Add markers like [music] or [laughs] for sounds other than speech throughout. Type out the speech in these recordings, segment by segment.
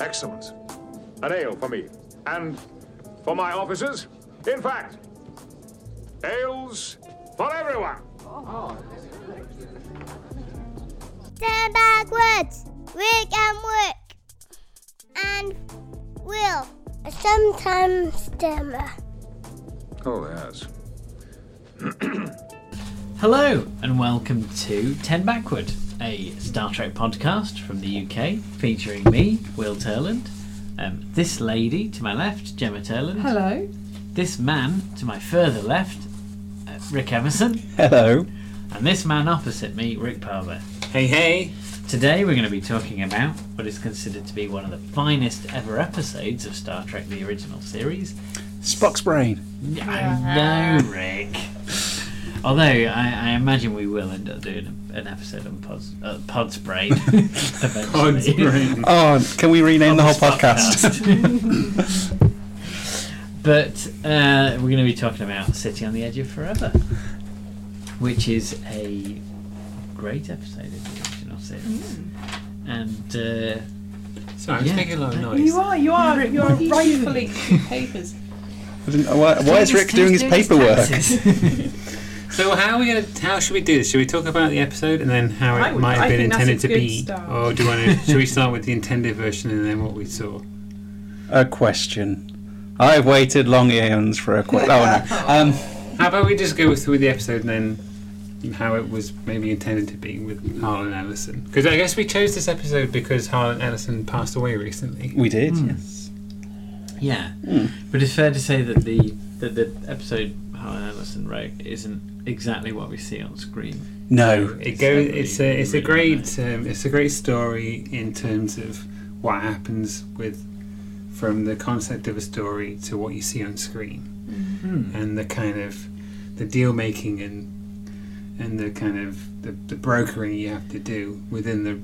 Excellent. An ale for me. And for my officers. In fact, ales for everyone. Oh. Turn backwards. Rick and Rick. And Will. Sometimes stammer. Oh, yes. [clears throat] Hello, and welcome to Ten Backward, a Star Trek podcast from the UK, featuring me, Will Turland, um, this lady to my left, Gemma Turland, Hello. this man to my further left, uh, Rick Emerson, Hello. and this man opposite me, Rick Palmer. Hey, hey. Today we're going to be talking about what is considered to be one of the finest ever episodes of Star Trek the original series. Spock's brain. I know, Rick. Although I, I imagine we will end up doing an episode on Pod's, uh, Pod's Brain [laughs] eventually. [laughs] Oh, can we rename On the whole this podcast? [laughs] but uh, we're going to be talking about City on the Edge of Forever, which is a great episode of the original series. And uh, Sorry, I'm Yeah. making a lot of noise. You are, you are, Rick, you what are are you rightfully doing? papers. why, why is Rick doing his paperwork? So how are we gonna? How should we do this? Should we talk about the episode and then how it I would- might have been think that's intended to good be, start. or do you want to? should we start with the intended version and then what we saw? A question. I've waited long eons for a question. Oh, no. Um, How about we just go through the episode and then how it was maybe intended to be with Harlan Ellison? Because I guess we chose this episode because Harlan Ellison passed away recently. we did, Hmm. yes. yeah, Hmm. but it's fair to say that the that the episode Harlan Ellison wrote isn't exactly what we see on screen. No. It goes. It's It's a. It's a great. Um, it's a great story in terms of what happens with, from the concept of a story to what you see on screen, Hmm. and the kind of, the deal making and, and the kind of the, the brokering you have to do within the,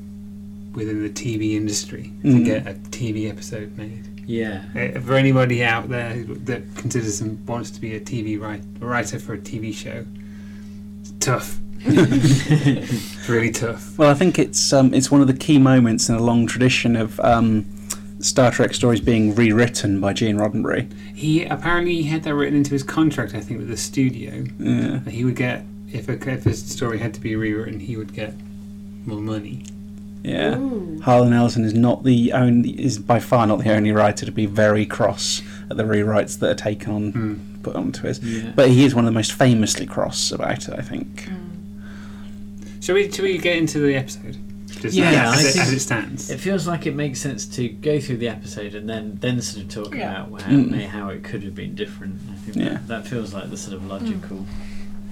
within the TV industry to Mm. get a TV episode made. Yeah, Uh, for anybody out there that considers and wants to be a TV write, writer for a TV show, it's tough. it's [laughs] really tough. Well, I think it's um, it's one of the key moments in a long tradition of um, Star Trek stories being rewritten by Gene Roddenberry. He apparently he had that written into his contract, I think, with the studio. Yeah. That he would get if a if a story had to be rewritten, he would get more money. Yeah. Ooh. Harlan Ellison is not the only is by far not the only writer to be very cross at the rewrites that are taken on Hmm. Put onto his. yeah. But he is one of the most famously cross about it, I think. Shall we? Shall we get into the episode? Just Yeah, as, it, as it stands. It feels like it makes sense to go through the episode and then then sort of talk Yeah. about how, Mm. may- how it could have been different. I think Yeah. that, that feels like the sort of logical.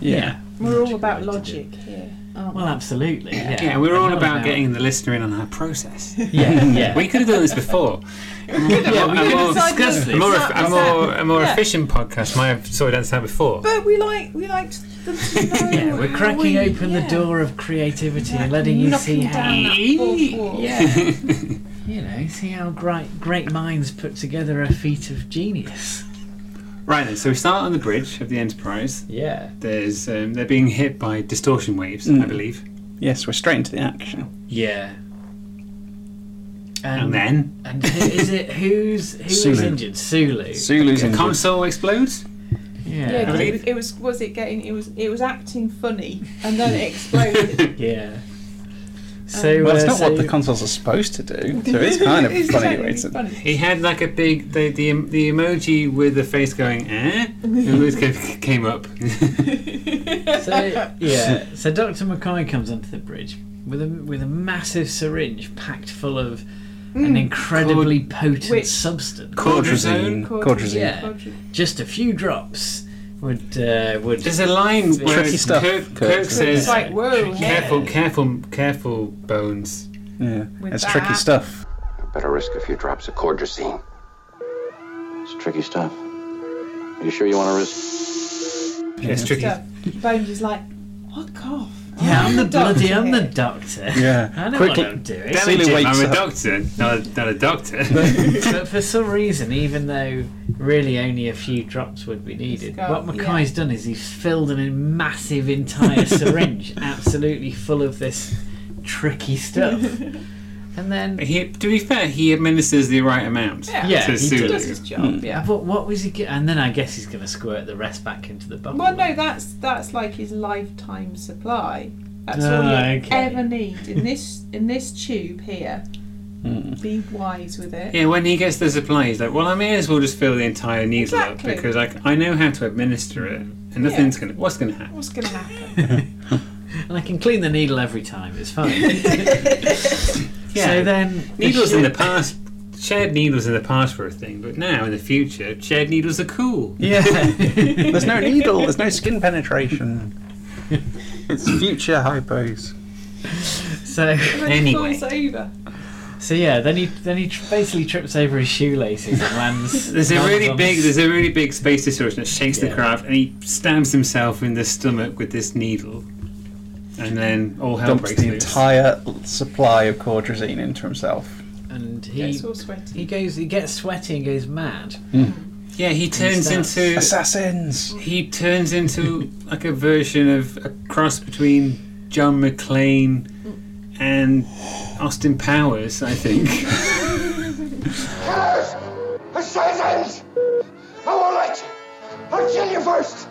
Yeah. We're all about way to do logic here. aren't Well, absolutely. Yeah, yeah, we're And all not about getting the listener in on our process. [laughs] Yeah, yeah. we could have done this before. Yeah, we A could more- have discussed a this. more, Exactly. a more, a more Yeah. efficient podcast might have sorted out this out before. But we like we liked them to [laughs] know. Yeah, we're cracking we- open yeah. the door of creativity and letting you see how down that. Yeah. [laughs] you know, see how great great minds put together a feat of genius. Right then, so we start on the bridge of the Enterprise. Yeah. There's um, they're being hit by distortion waves, I Mm. believe, Yes, we're straight into the action. Yeah. And then and who, is it who's who is Sulu. injured? Sulu. Sulu's the injured. console explodes. Yeah. Yeah, 'cause believe- it, it was was it getting it was it was acting funny and then it exploded. [laughs] Yeah. So Well, it's uh, not what the consoles are supposed to do, so it's [laughs] kind of It's funny. genuinely It's a- funny. He had like a big the the, the emoji with the face going eh, it was- came up. [laughs] So yeah, so Doctor McCoy comes onto the bridge with a with a massive syringe packed full of an incredibly potent Which- substance. Cordrazine. Cordrazine. Cordrazine. Yeah. Just a few drops would uh, would. There's a line where Tricky stuff, Kirk, Kirk Kirk says. says, It's like whoa, "Careful, Yeah. careful, careful, Bones." Yeah, With it's that- tricky stuff. Better risk a few drops of cordrazine. It's tricky stuff. Are you sure you want to risk? Yeah, it's tricky. Bones is like, fuck off. Yeah, I'm the bloody, I'm the doctor. Yeah. I know Quickly- what I'm doing. Damn Celia it, wakes I'm a up. doctor, not a, not a doctor. [laughs] [laughs] but for some reason, even though really only a few drops would be needed, got- what McKay's done is he's filled a massive entire syringe, [laughs] absolutely full of this tricky stuff. And then He, to be fair, he administers the right amount. Yeah, Yeah, to he he Sulu. does his job. Yeah. what, what was he? Get? And then I guess he's going to squirt the rest back into the bottle. Well, no, that's that's like his lifetime supply. That's Ah, all you okay. ever need in this in this tube here. Hmm. Be wise with it. Yeah, when he gets the supply, he's like, "Well, I may as well just fill the entire needle Exactly. up because I, I know how to administer it, and nothing's gonna. What's gonna happen?" What's going to happen? [laughs] and I can clean the needle every time. It's fine. [laughs] [laughs] Yeah. So then Needles in the past, shared needles in the past were a thing, but now in the future, shared needles are cool. Yeah. [laughs] there's no needle. There's no skin penetration. It's future hypos. So Anyway. he falls over. so yeah. Then he then he tr- basically trips over his shoelaces and lands. [laughs] There's a really on big, there's a really big space distortion that shakes the craft, and he stabs himself in the stomach with this needle, and then all hell Dumps breaks the loose. entire supply of cordrazine into himself. and he Gets all sweaty. he goes he gets sweaty and goes mad. Hmm. Yeah, he turns starts- into Assassins! he turns into like a version of a cross between John McClane and Austin Powers, I think. Killers! Assassins! I won't let you! I'll kill you first!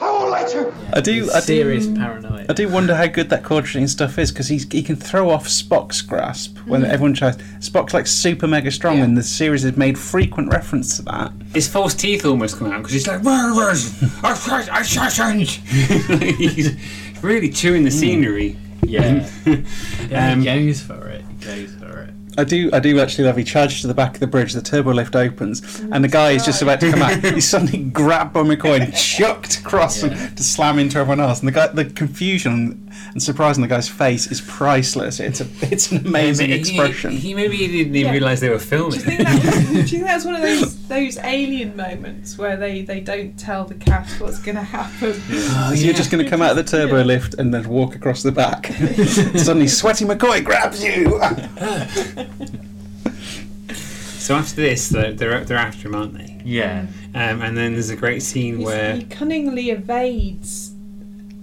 I won't let you! I do, I Serious do, paranoia. I do wonder how good that cordrazine stuff is because he can throw off Spock's grasp when everyone tries. Spock's like super mega strong, Yeah. and the series has made frequent reference to that. His false teeth almost come out because he's like, murderers! [laughs] Assassins! he's really chewing the scenery. Yeah. [laughs] yeah Um, he goes for it. He goes for it. I do, I do actually love. He charges to the back of the bridge. The turbo lift opens, oh, and the guy is just about to come out. [laughs] He's suddenly grabbed by McCoy and chucked across Yeah. and to slam into everyone else. And the guy, the confusion and surprising the guy's face is priceless. It's a, it's an amazing He- expression. He, maybe he didn't even Yeah. realise they were filming. Do you think that's, do you think that's one of those [laughs] those alien moments where they, they don't tell the cast what's going to happen? So [laughs] you're just going to come out of the turbo lift and then walk across the back. [laughs] Suddenly, sweaty McCoy grabs you. So after this, they're, they're they're after him, aren't they? Yeah. Um, and then there's a great scene He's- where he cunningly evades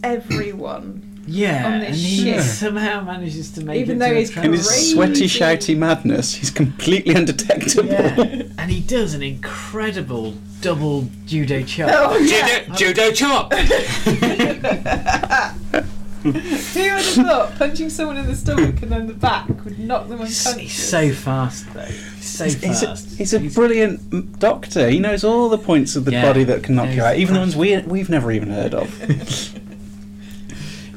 everyone. Yeah. On And this he ship. somehow manages to make Even it though to a he's. In his sweaty, shouty madness, he's completely undetectable. Yeah. [laughs] and he does an incredible double judo chop. Oh, yeah. judo, judo chop. [laughs] Who would have thought punching someone in the stomach and then the back would knock them unconscious? he's so fast though. He's so He's, he's a, fast. he's a brilliant doctor. He knows all the points of the Yeah. body that can knock you out, even the ones we, we've never even heard of. [laughs]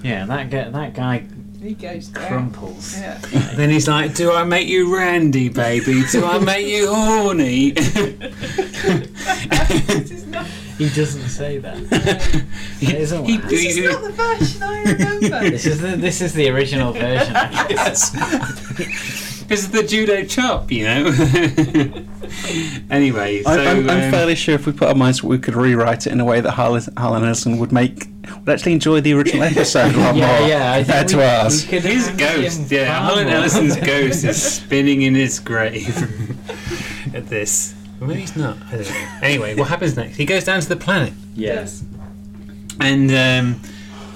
Yeah, that guy, that guy he goes down. crumples. Yeah. then he's like, "Do I make you randy, baby? Do I make you horny?" This is not, He doesn't say that. [laughs] That isn't He- what this is not the version I remember. [laughs] This is the this is the original version. [laughs] I guess. This is the judo chop, you know. anyway, so I, I'm, I'm um, fairly sure if we put our minds, we could rewrite it in a way that Harlan, Harlan Ellison would make would actually enjoy the original [laughs] episode a lot Yeah, more yeah. I compared to we, ours. we could his ghost, yeah, far Harlan. Ellison's ghost is [laughs] spinning in his grave [laughs] at this. Well, maybe he's not. I don't know. Anyway, what happens next? He goes down to the planet, Yes. and um,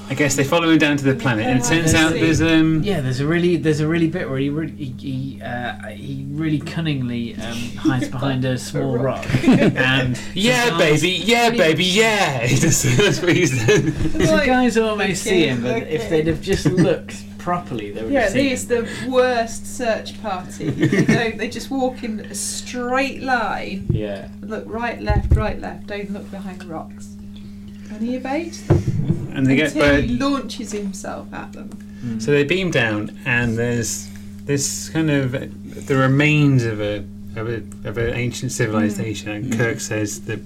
I guess they follow him down to the planet, and it turns out there's um, Yeah, there's a really there's a really bit where he really he he, uh, he really cunningly um, hides behind a [laughs] small rock [laughs] and yeah, designs- baby, yeah, baby, yeah. [laughs] He just- That's what he's said. The guys almost see him, but okay. if they'd have just looked properly, they would Yeah, have seen he's him. the worst search party. they, don't, they just walk in a straight line, Yeah, look right, left, right, left, don't look behind rocks. And he evades them And they get until he launches himself at them. Hmm. So they beam down, and there's this kind of the remains of a of, a, of an ancient civilization. And hmm. Kirk says that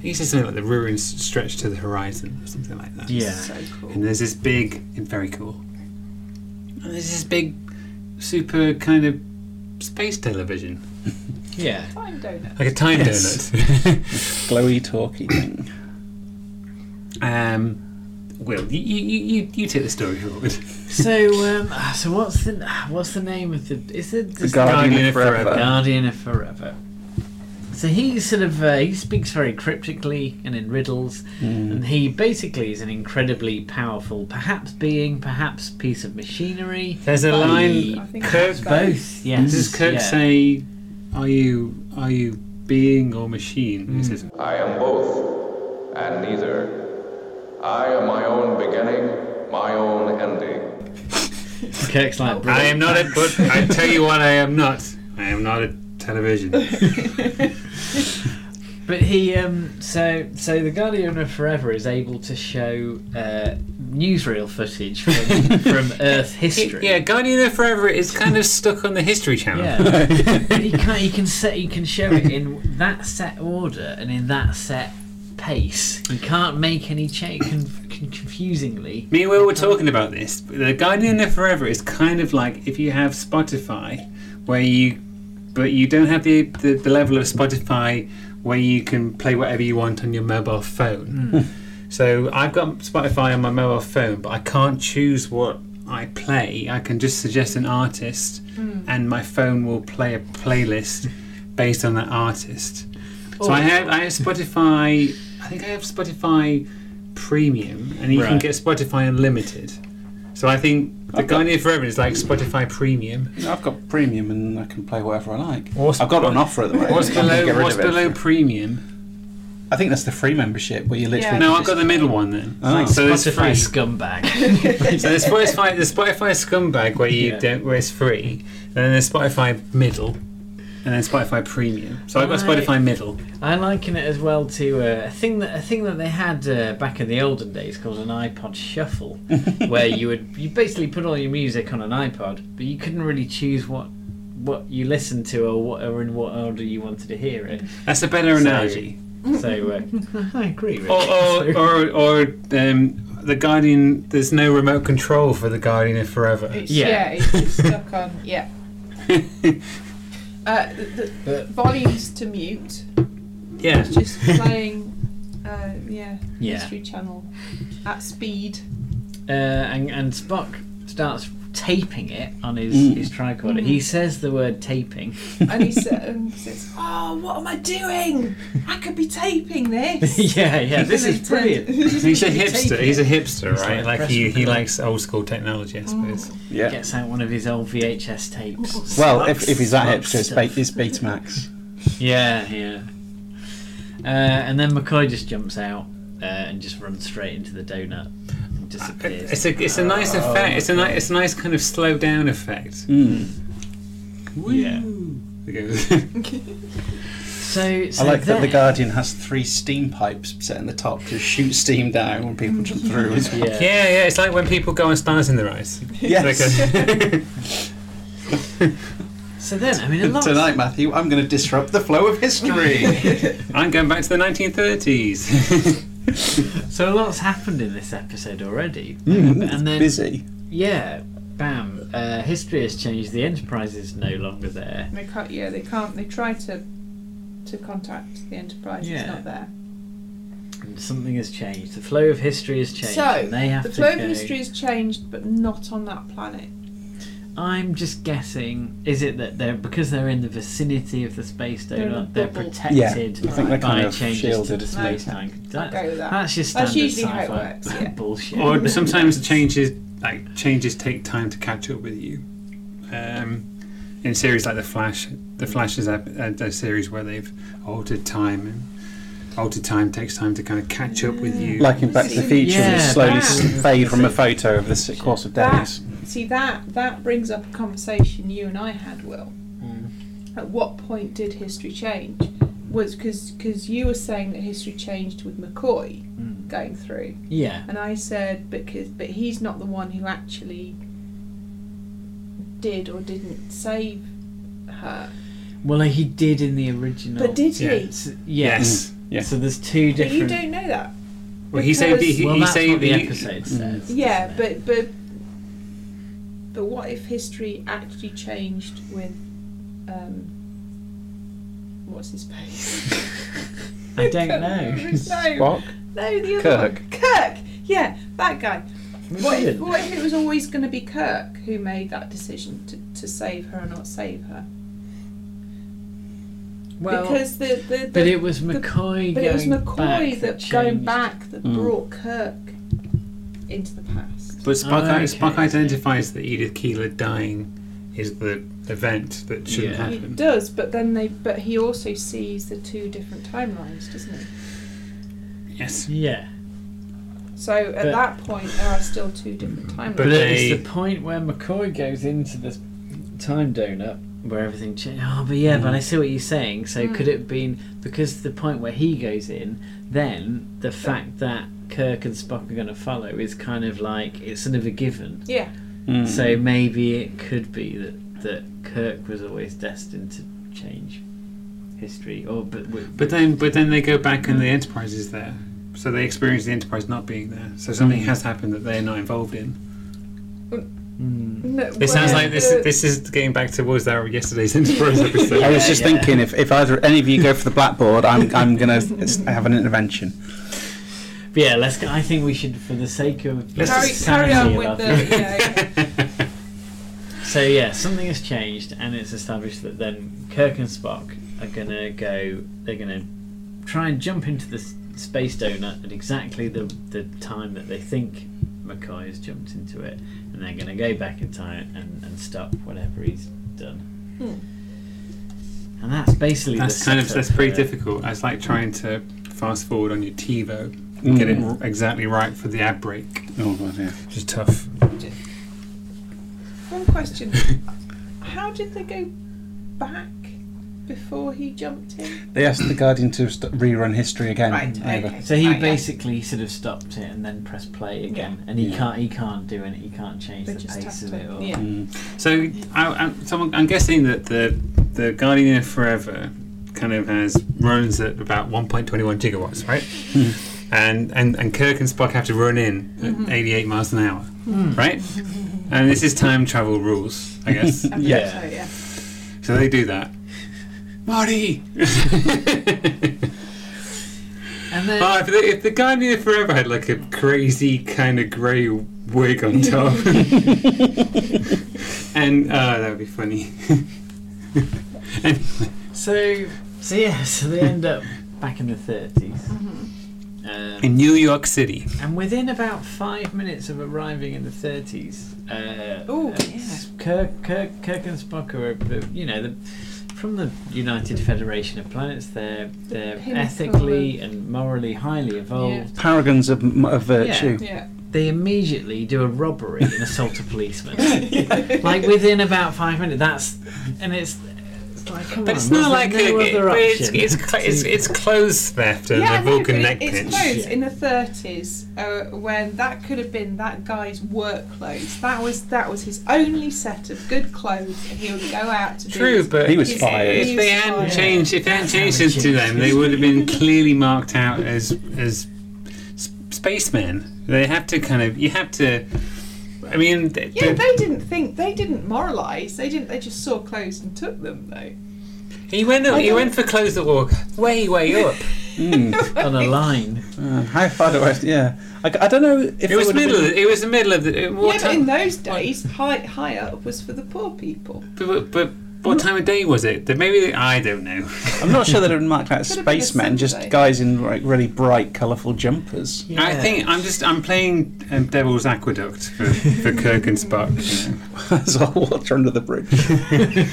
he says something like the ruins stretch to the horizon or something like that. yeah. So cool. And there's this big, very cool. And there's this big, super kind of space television, Yeah. Time donut. like a time Yes. donut. [laughs] [laughs] Glowy, talky thing. Um, Will, you, you, you, you take the story forward. So, um, so what's the what's the name of the? Is it The Guardian, Guardian of of Forever. Forever. Guardian of Forever? So he sort of uh, he speaks very cryptically and in riddles, and he basically is an incredibly powerful, perhaps being, perhaps piece of machinery. There's a He- line. I Kirk, Both, yes. does Kirk yeah. say, "Are you are you being or machine?" He says, I am both, and neither. I am my own beginning, my own ending. Kirk's like, "I am not a." But I [laughs] tell you what, I am not. I am not a television. [laughs] But he, um, so so the Guardian of Forever is able to show uh, newsreel footage from, [laughs] from Earth history. yeah, Guardian of Forever is kind of stuck on the History Channel. Yeah, but he can he can set he can show it in that set order and in that set pace. He can't make any change. Con- con- confusingly, Me and Will were talking about this. The Guardian of Forever is kind of like if you have Spotify, where you, but you don't have the the, the level of Spotify where you can play whatever you want on your mobile phone. Hmm. [laughs] So I've got Spotify on my mobile phone, but I can't choose what I play. I can just suggest an artist, hmm. and my phone will play a playlist based on that artist. So I have I have Spotify. I think I have Spotify Premium, and you can get Spotify Unlimited. So I think the I've got- Guardian of Forever is like Spotify Premium. I've got premium and I can play whatever I like. What's- I've got it on offer at the moment. What's [laughs] below? What's below Premium? I think that's the free membership where you literally. Yeah. No, I've got the middle one then. Oh. So it's Spotify free. scumbag. [laughs] So there's Spotify, the Spotify scumbag where you Yeah. don't, where it's free, and then the Spotify middle, and then Spotify premium. So I've got Right. Spotify middle. I liken it as well to uh, a thing that a thing that they had uh, back in the olden days called an iPod Shuffle, [laughs] where you would you basically put all your music on an iPod, but you couldn't really choose what what you listened to or what or in what order you wanted to hear it. That's a better So- analogy. So uh, [laughs] I agree. Richard. Or or, or, or um, the Guardian. There's no remote control for the Guardian of Forever. It's, Yeah. yeah. it's, it's stuck on. Yeah. [laughs] Uh, the, the But- volumes to mute. Yeah. It's just playing. Uh, yeah. Yeah. History Channel at speed. uh, and, and Spock starts taping it on his, Mm. his tricorder. He says the word taping. And he sa- and says, "Oh, what am I doing? I could be taping this." [laughs] yeah, yeah, this is turned- [laughs] brilliant. He's a hipster. He's a hipster, He's right? like Like he, he likes old school technology, I suppose. Yeah. Gets out one of his old VHS tapes. Well, if, if he's that hipster, it's, stuff. Be- it's Betamax. Yeah, yeah. Uh, and then McCoy just jumps out uh, and just runs straight into the donut and disappears. It's a it's a nice effect. It's a nice it's a nice kind of slow down effect. Mm. Yeah. Okay. So, [laughs] so I like that the Guardian has three steam pipes set in the top to shoot steam down when people jump through. as well. Yeah. Yeah, yeah, it's like when people go on stars in their eyes. Yes. Like a- [laughs] So then, I mean, a lot. Tonight, Matthew, I'm going to disrupt the flow of history. [laughs] I'm going back to the 1930s. [laughs] So a lot's happened in this episode already. Mm, and then, busy. yeah, bam. Uh, history has changed. The Enterprise is no longer there. They can't. Yeah, they can't. They try to to contact the Enterprise. Yeah. It's not there. And something has changed. The flow of history has changed. So and they have the to flow of go- history has changed, but not on that planet. I'm just guessing. Is it that they're because they're in the vicinity of the space They're in they're protected Yeah, I think they're by kind of changes shielded. to space time? I'll go with that. That's just That's standard usually how it works, yeah. bullshit. or [laughs] sometimes changes like changes take time to catch up with you. Um, in series like the Flash, the Flash is a, a, a series where they've altered time and altered time takes time to kind of catch up with you. Like in Back to the Future, Yeah, we slowly fade from a photo over the course of That days. See that that brings up a conversation you and I had, Will. At what point did history change? Was because because you were saying that history changed with McCoy Mm. going through, yeah. and I said because but he's not the one who actually did or didn't save her. Well, he did in the original. But did he? Yeah. S- yes. Mm, yeah. So there's two But you don't know that. well, he saved. He, well, he that's saved. what the he- episode says. Yeah, doesn't it? but but but what if history actually changed with um what's his face? [laughs] I don't know. [laughs] remember. Spock? No, the other Kirk. one. Kirk. Yeah, that guy. What if, what if it was always going to be Kirk who made that decision to, to save her or not save her? Well, because the, the, the but it was the- McCoy but it was going McCoy back that, that going back that Mm. brought Kirk into the past. But Spock, Okay. Spock identifies that Edith Keeler dying is the event that shouldn't Yeah. He does, but then they but he also sees the two different timelines, doesn't he? Yes. Yeah, So at But- that point, there are still two different timelines. but they- it's the point where McCoy goes into this time donut where everything changes. Oh, but yeah, but I see what you're saying. So Mm. could it have been because the point where he goes in, then the fact that Kirk and Spock are going to follow is kind of like it's sort of a given. yeah, Mm. So maybe it could be that that Kirk was always destined to change history, or but w- But then, but then they go back and the Enterprise is there, so they experience the Enterprise not being there. So something Mm. has happened that they're not involved in. Hmm. No, It sounds like this. the- This is getting back towards what was that yesterday's Enterprise [laughs] episode. I was just Yeah. thinking if, if either any of you go for the blackboard, I'm I'm gonna have an intervention. But yeah, let's. Go, I think we should, for the sake of Let's carry, carry on with our the yeah, yeah. [laughs] So yeah, something has changed, and it's established that then Kirk and Spock are gonna go. They're gonna try and jump into the space donut at exactly the the time that they think McCoy has jumped into it, and they're gonna go back in time and, and stop whatever he's done. Hmm. And that's basically That's the kind of that's pretty for- difficult. It's like trying to fast forward on your TiVo, Mm. get it r- exactly right for the ad break, Oh, God, yeah. which is tough. One question: How did they go back before he jumped in? They asked the Guardian to st- rerun history again. Right, okay. So he Right, yeah. basically sort of stopped it and then pressed play again, and he Yeah. can't he can't do it. He can't change They the pace of it. Or, yeah. Mm. So, I, I, so I'm, I'm guessing that the the Guardian of Forever kind of has runs at about 1.21 gigawatts, right? And, and and Kirk and Spock have to run in Mm-hmm. at 88 miles an hour, right? And this is time travel rules, I [laughs] guess. I Yeah. so, yeah. so they do that. Marty. [laughs] And then Oh, if the, if the Guardian of Forever had like a crazy kind of grey wig on [laughs] top, and uh, that would be funny. anyway, So, so yeah, so they end up back in the 30s. Mm-hmm. Um, in New York City, and within about five minutes of arriving in the 30s, uh, Ooh, uh, yeah. Kirk, Kirk, Kirk and Spock are, uh, you know, the, from the United Federation of Planets. They're they're pinnacle ethically and morally highly evolved. Paragons of, of virtue. Yeah. They immediately do a robbery and assault a policeman. [laughs] like within about five minutes. That's and it's. It's like, come but on, it's not like no a, other it's, option it's, it's, it's clothes theft and Yeah, the no, Vulcan but neck it, pinch. it's clothes Yeah. in the thirties uh, when that could have been that guy's work clothes. That was that was his only set of good clothes, and he would go out to do True, his- but He was fired. If He they hadn't fired. changed, if they hadn't changed how it it to them, they would have been clearly marked out as as spacemen. They have to kind of. You have to. I mean, th- Yeah, th- they didn't think they didn't moralise. They didn't. They just saw clothes and took them though. he went. I He went for clothes that were way, way [laughs] up. [laughs] Mm. on a line. Uh, how far do I? Yeah, I, I don't know if It was middle. been- it was the middle of the. uh, What yeah, but in those days, high high up was for the poor people. but, but, but what time of day was it? That maybe I don't know. I'm not sure that [laughs] it would marked out as Could have been a spacemen, just Sunday. guys in like really bright, colourful jumpers. I think I'm just I'm playing um, Devil's Aqueduct for, for Kirk and Spock. You know. [laughs] There's a water under the bridge. [laughs]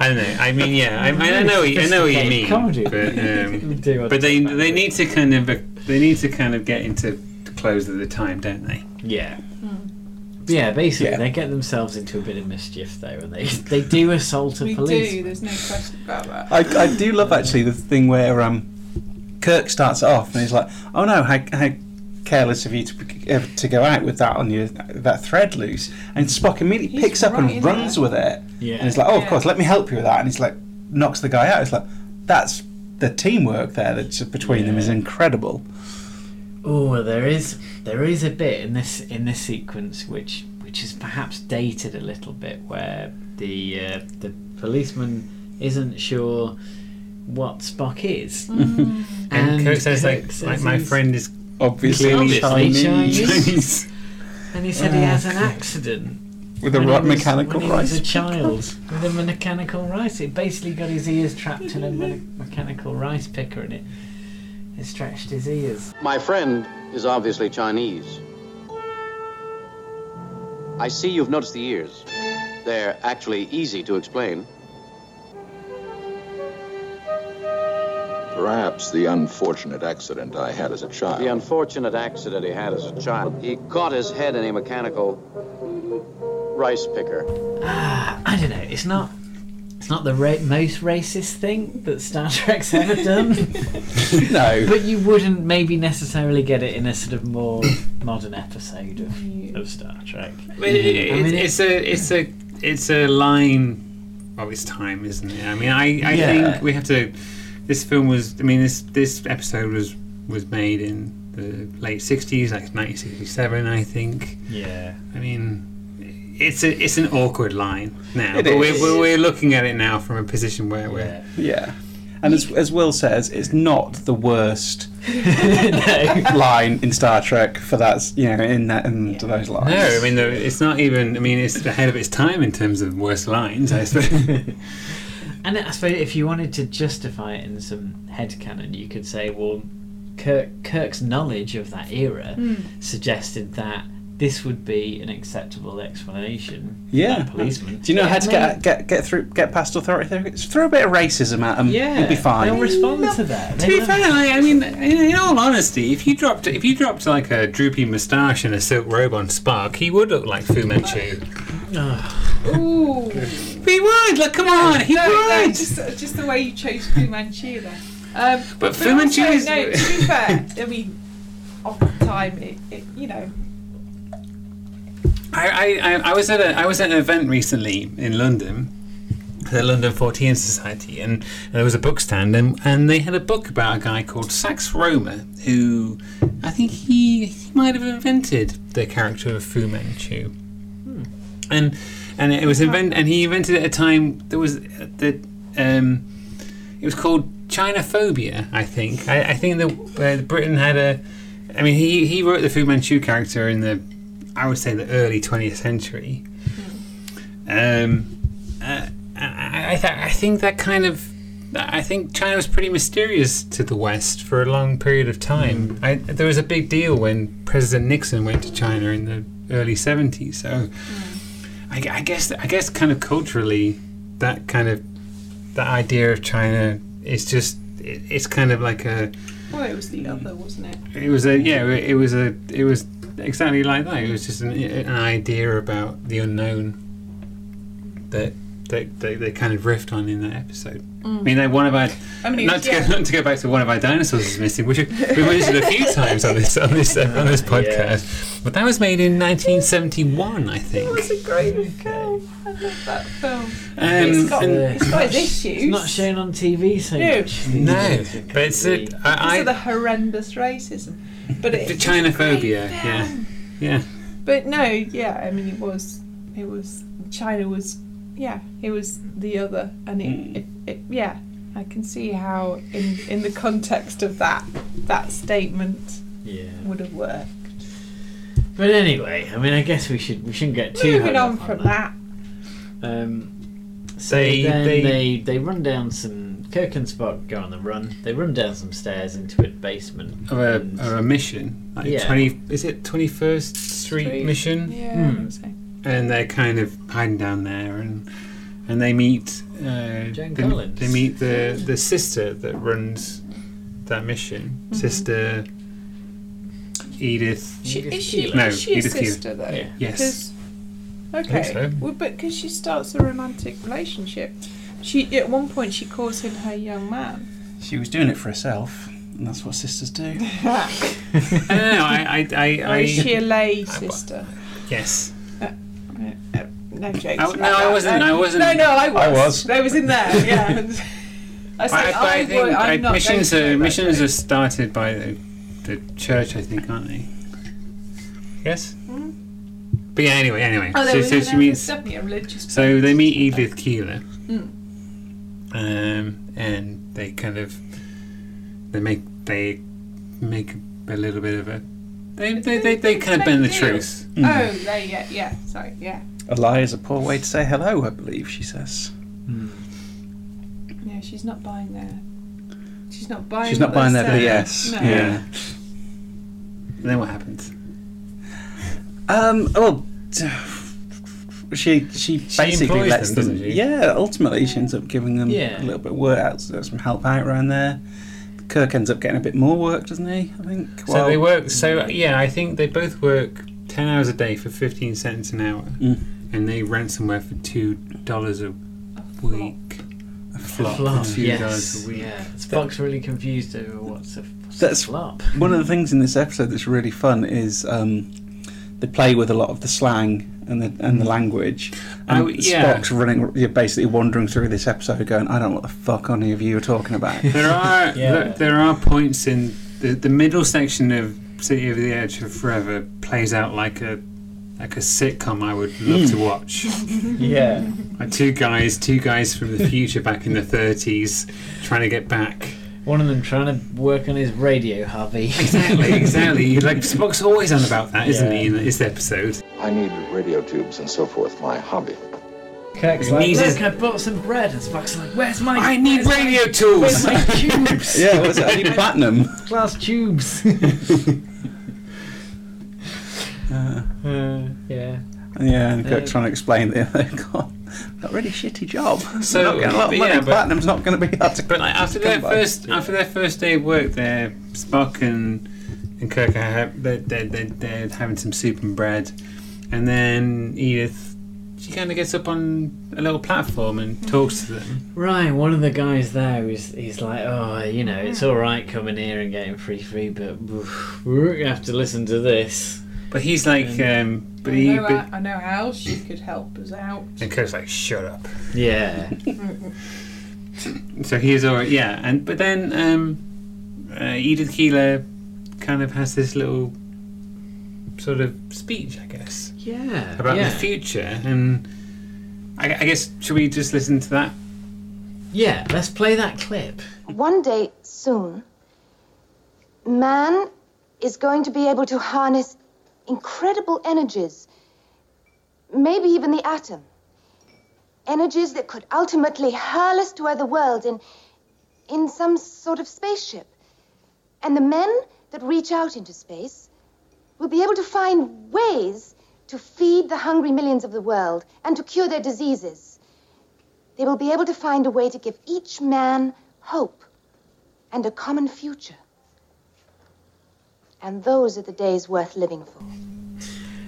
I don't know. I mean, yeah, I, I know. what you- I know what you mean. Comedy. But, um, Do but they they need to kind of uh, they need to kind of get into the clothes at the time, don't they? Yeah. But yeah, basically Yeah. they get themselves into a bit of mischief though, and they they do [laughs] assault a We police. do. There's no question about that. I, I do love actually the thing where um, Kirk starts it off and he's like, "Oh no, how, how careless of you to uh, to go out with that on your that thread loose." And Spock immediately He's picks up right in and runs there. with it, Yeah. and he's like, "Oh, of Yeah. course, let me help you with that." And he's like, knocks the guy out. It's like that's the teamwork there that's between them is Yeah. incredible. Oh, well, there is there is a bit in this in this sequence which which is perhaps dated a little bit, where the uh, the policeman isn't sure what Spock is, [laughs] And, Kirk says like, Kirk like says my friend is Obviously, clearly Obviously Chinese. Chinese. Chinese. and he said he has an accident. With a when ri- he was- mechanical when he was rice a child with a mechanical rice. It basically got his ears trapped in a me- mechanical rice picker, and it it stretched his ears. My friend is obviously Chinese. I see you've noticed the ears. They're actually easy to explain. Perhaps the unfortunate accident I had as a child. The unfortunate accident he had as a child. He caught his head in a mechanical rice picker. Ah, I don't know. It's not. It's not the ra- most racist thing that Star Trek's ever done. [laughs] No. but you wouldn't maybe necessarily get it in a sort of more modern episode of, of Star Trek. But it, it, I mean, it's a it's a it's a line of its time, isn't it? I mean, I, I Yeah. think we have to. This film was. I mean, this this episode was was made in the late '60s, like 1967, I think. Yeah. I mean, it's a it's an awkward line now, It but is. we're, we're we're looking at it now from a position where we're. Yeah. And as, as Will says, it's not the worst no. [laughs] [laughs] line in Star Trek for that, you know, in that in those lines. No, I mean, the- it's not even. I mean, it's ahead of its time in terms of worst lines, I suppose. [laughs] And I suppose if you wanted to justify it in some headcanon, you could say, well, Kirk, Kirk's knowledge of that era Hmm. suggested that this would be an acceptable explanation. Yeah. that policeman. Do you know how to get get get through get past authority? Throw a bit of racism at them. Yeah, you'll be fine. They'll respond to that. To be fair, I, I mean, in, in all honesty, if you dropped if you dropped like a droopy moustache and a silk robe on Spock, he would look like Fu Manchu. Ooh. He would. Like, come on, he no, no, would. just, just the way you chose Fu Manchu there. Um, But Fu Manchu also, is- No, to be fair, I mean, off the time, it, it, you know, I, I, I, I was at a I was at an event recently in London, the London Fortean Society, and there was a book stand, and, and they had a book about a guy called Sax Rohmer, who I think he, he might have invented the character of Fu Manchu, and and it was invent and he invented it at a time there was that um, it was called Chinophobia, I think. I, I think that uh, Britain had a. I mean, he he wrote the Fu Manchu character in the, I would say, the early 20th century. Um, uh, I I, th- I think that kind of. I think China was pretty mysterious to the West for a long period of time. I, there was a big deal when President Nixon went to China in the early 70s. So, I, I guess I guess kind of culturally, that kind of that idea of China is just it, it's kind of like a well, it was the other, wasn't it? it was a yeah it was a it was exactly like that. It was just an, an idea about the unknown that they, they, they kind of riffed on in that episode. I mean, they, one of our I mean, not to, yeah. go, not to go back to one of our dinosaurs is missing, which we mentioned a few [laughs] times on this on this uh, on this podcast. But that was made in 1971, I think. It was a great film. I love that film. Um, it's got, and- it's got its It's not shown on TV so No. much. No, but it's a, be- because I, the horrendous racism. But it, the it's a great Chinophobia, film. yeah, yeah. But no, yeah, I mean, it was, it was, China was, yeah, it was the other, and it, Hmm. it, it, yeah, I can see how in in the context of that that statement Yeah. would have worked. But anyway, I mean, I guess we should we shouldn't get too Moving on up from that. that, Um, so They- then they- they, they run down some. Kirk and Spock go on the run. They run down some stairs into a basement. Of a, and- of a mission, like Yeah. 20, is it 21st Street, Street. mission? yeah. I would say. and they're kind of hiding down there, and and they meet. Uh, Joan they, Collins. they meet the the sister that runs that mission, Mm-hmm. Sister Edith. She, Edith is she, No, is she a Edith Keeler. sister though? Yeah. Yes. Because okay, so. well, but because she starts a romantic relationship, she at one point she calls him her young man. She was doing it for herself, and that's what sisters do. [laughs] [laughs] I don't know. I I I, I is she a lay sister? yes. Uh, no jokes. I- about no, I wasn't- No, I wasn't- No, no, I was. I was. I was in there. Yeah. [laughs] I said, I, I I, think would, I, I'm not missions going to are missions are started by the the church, I think, aren't they? Yes. But yeah. Anyway, anyway. Oh, there so was so she meets. definitely a religious. So they meet Edith Keeler, Mm. um, and they kind of they make they make a little bit of a they they, they, they kind of bend the deal. truth. Oh, they yeah, yeah. Sorry, yeah. A lie is a poor way to say hello, I believe she says. Yeah, she's not buying their. She's not buying. She's not buying they're their. BS. No. Yeah. then what happens? Um. Well, she she basically lets them, them. doesn't she? Yeah. Ultimately, she ends up giving them Yeah. a little bit of work out, so there's some help out around there. Kirk ends up getting a bit more work, doesn't he? I think. So they work. So yeah, I think they both work ten hours a day for fifteen cents an hour, Mm. And they rent somewhere for two dollars a week. A flop, Flop, for two yes. dollars a week. Yeah. Spock's really confused over what's a, what's That's a flop. One of the [laughs] things in this episode that's really fun is um, they play with a lot of the slang and the and the language. And Oh, yeah. Spock's running, you're basically wandering through this episode, going, "I don't know what the fuck any of you are talking about." [laughs] There are [laughs] Yeah. there, there are points in the the middle section of City of the Edge of Forever plays out like a like a sitcom I would love to hmm. watch. [laughs] Yeah. like two guys, two guys from the future back in the thirties, trying to get back. One of them trying to work on his radio hobby. Exactly, exactly. Like Spock's always on about that, isn't he? In this episode. I need radio tubes and so forth, my hobby. Kirk's He like, needs look, his- I bought some bread. And Spock's like, where's my... I need where's my- radio Where's my [laughs] tubes? yeah, what's it? I need platinum. [laughs] Glass tubes. Uh, Uh, yeah. yeah, and Kirk's Uh, trying to explain that they've [laughs] got, got a really shitty job. So, They're not getting a lot of but money. yeah, but- Platinum's not going to be hard to But like after to come their by. first after their first day of work, there Spock and and Kirk are they're, they're, they're, they're having some soup and bread, and then Edith she kind of gets up on a little platform and talks to them. Right, one of the guys there is he's like, oh, you know, it's all right coming here and getting free food, but oof, we're gonna have to listen to this. But he's like, um, but I he know, but, I know how she could help us out. and Kirk's like, shut up. Yeah, [laughs] So he's all right, yeah. And but then um, uh, Edith Keeler kind of has this little sort of speech, I guess. yeah, about yeah. the future, and I, I guess should we just listen to that? Yeah, let's play that clip. One day soon, man is going to be able to harness incredible energies, maybe even the atom. Energies that could ultimately hurl us to other worlds in, in some sort of spaceship. And the men that reach out into space will be able to find ways to feed the hungry millions of the world and to cure their diseases. They will be able to find a way to give each man hope and a common future. And those are the days worth living for.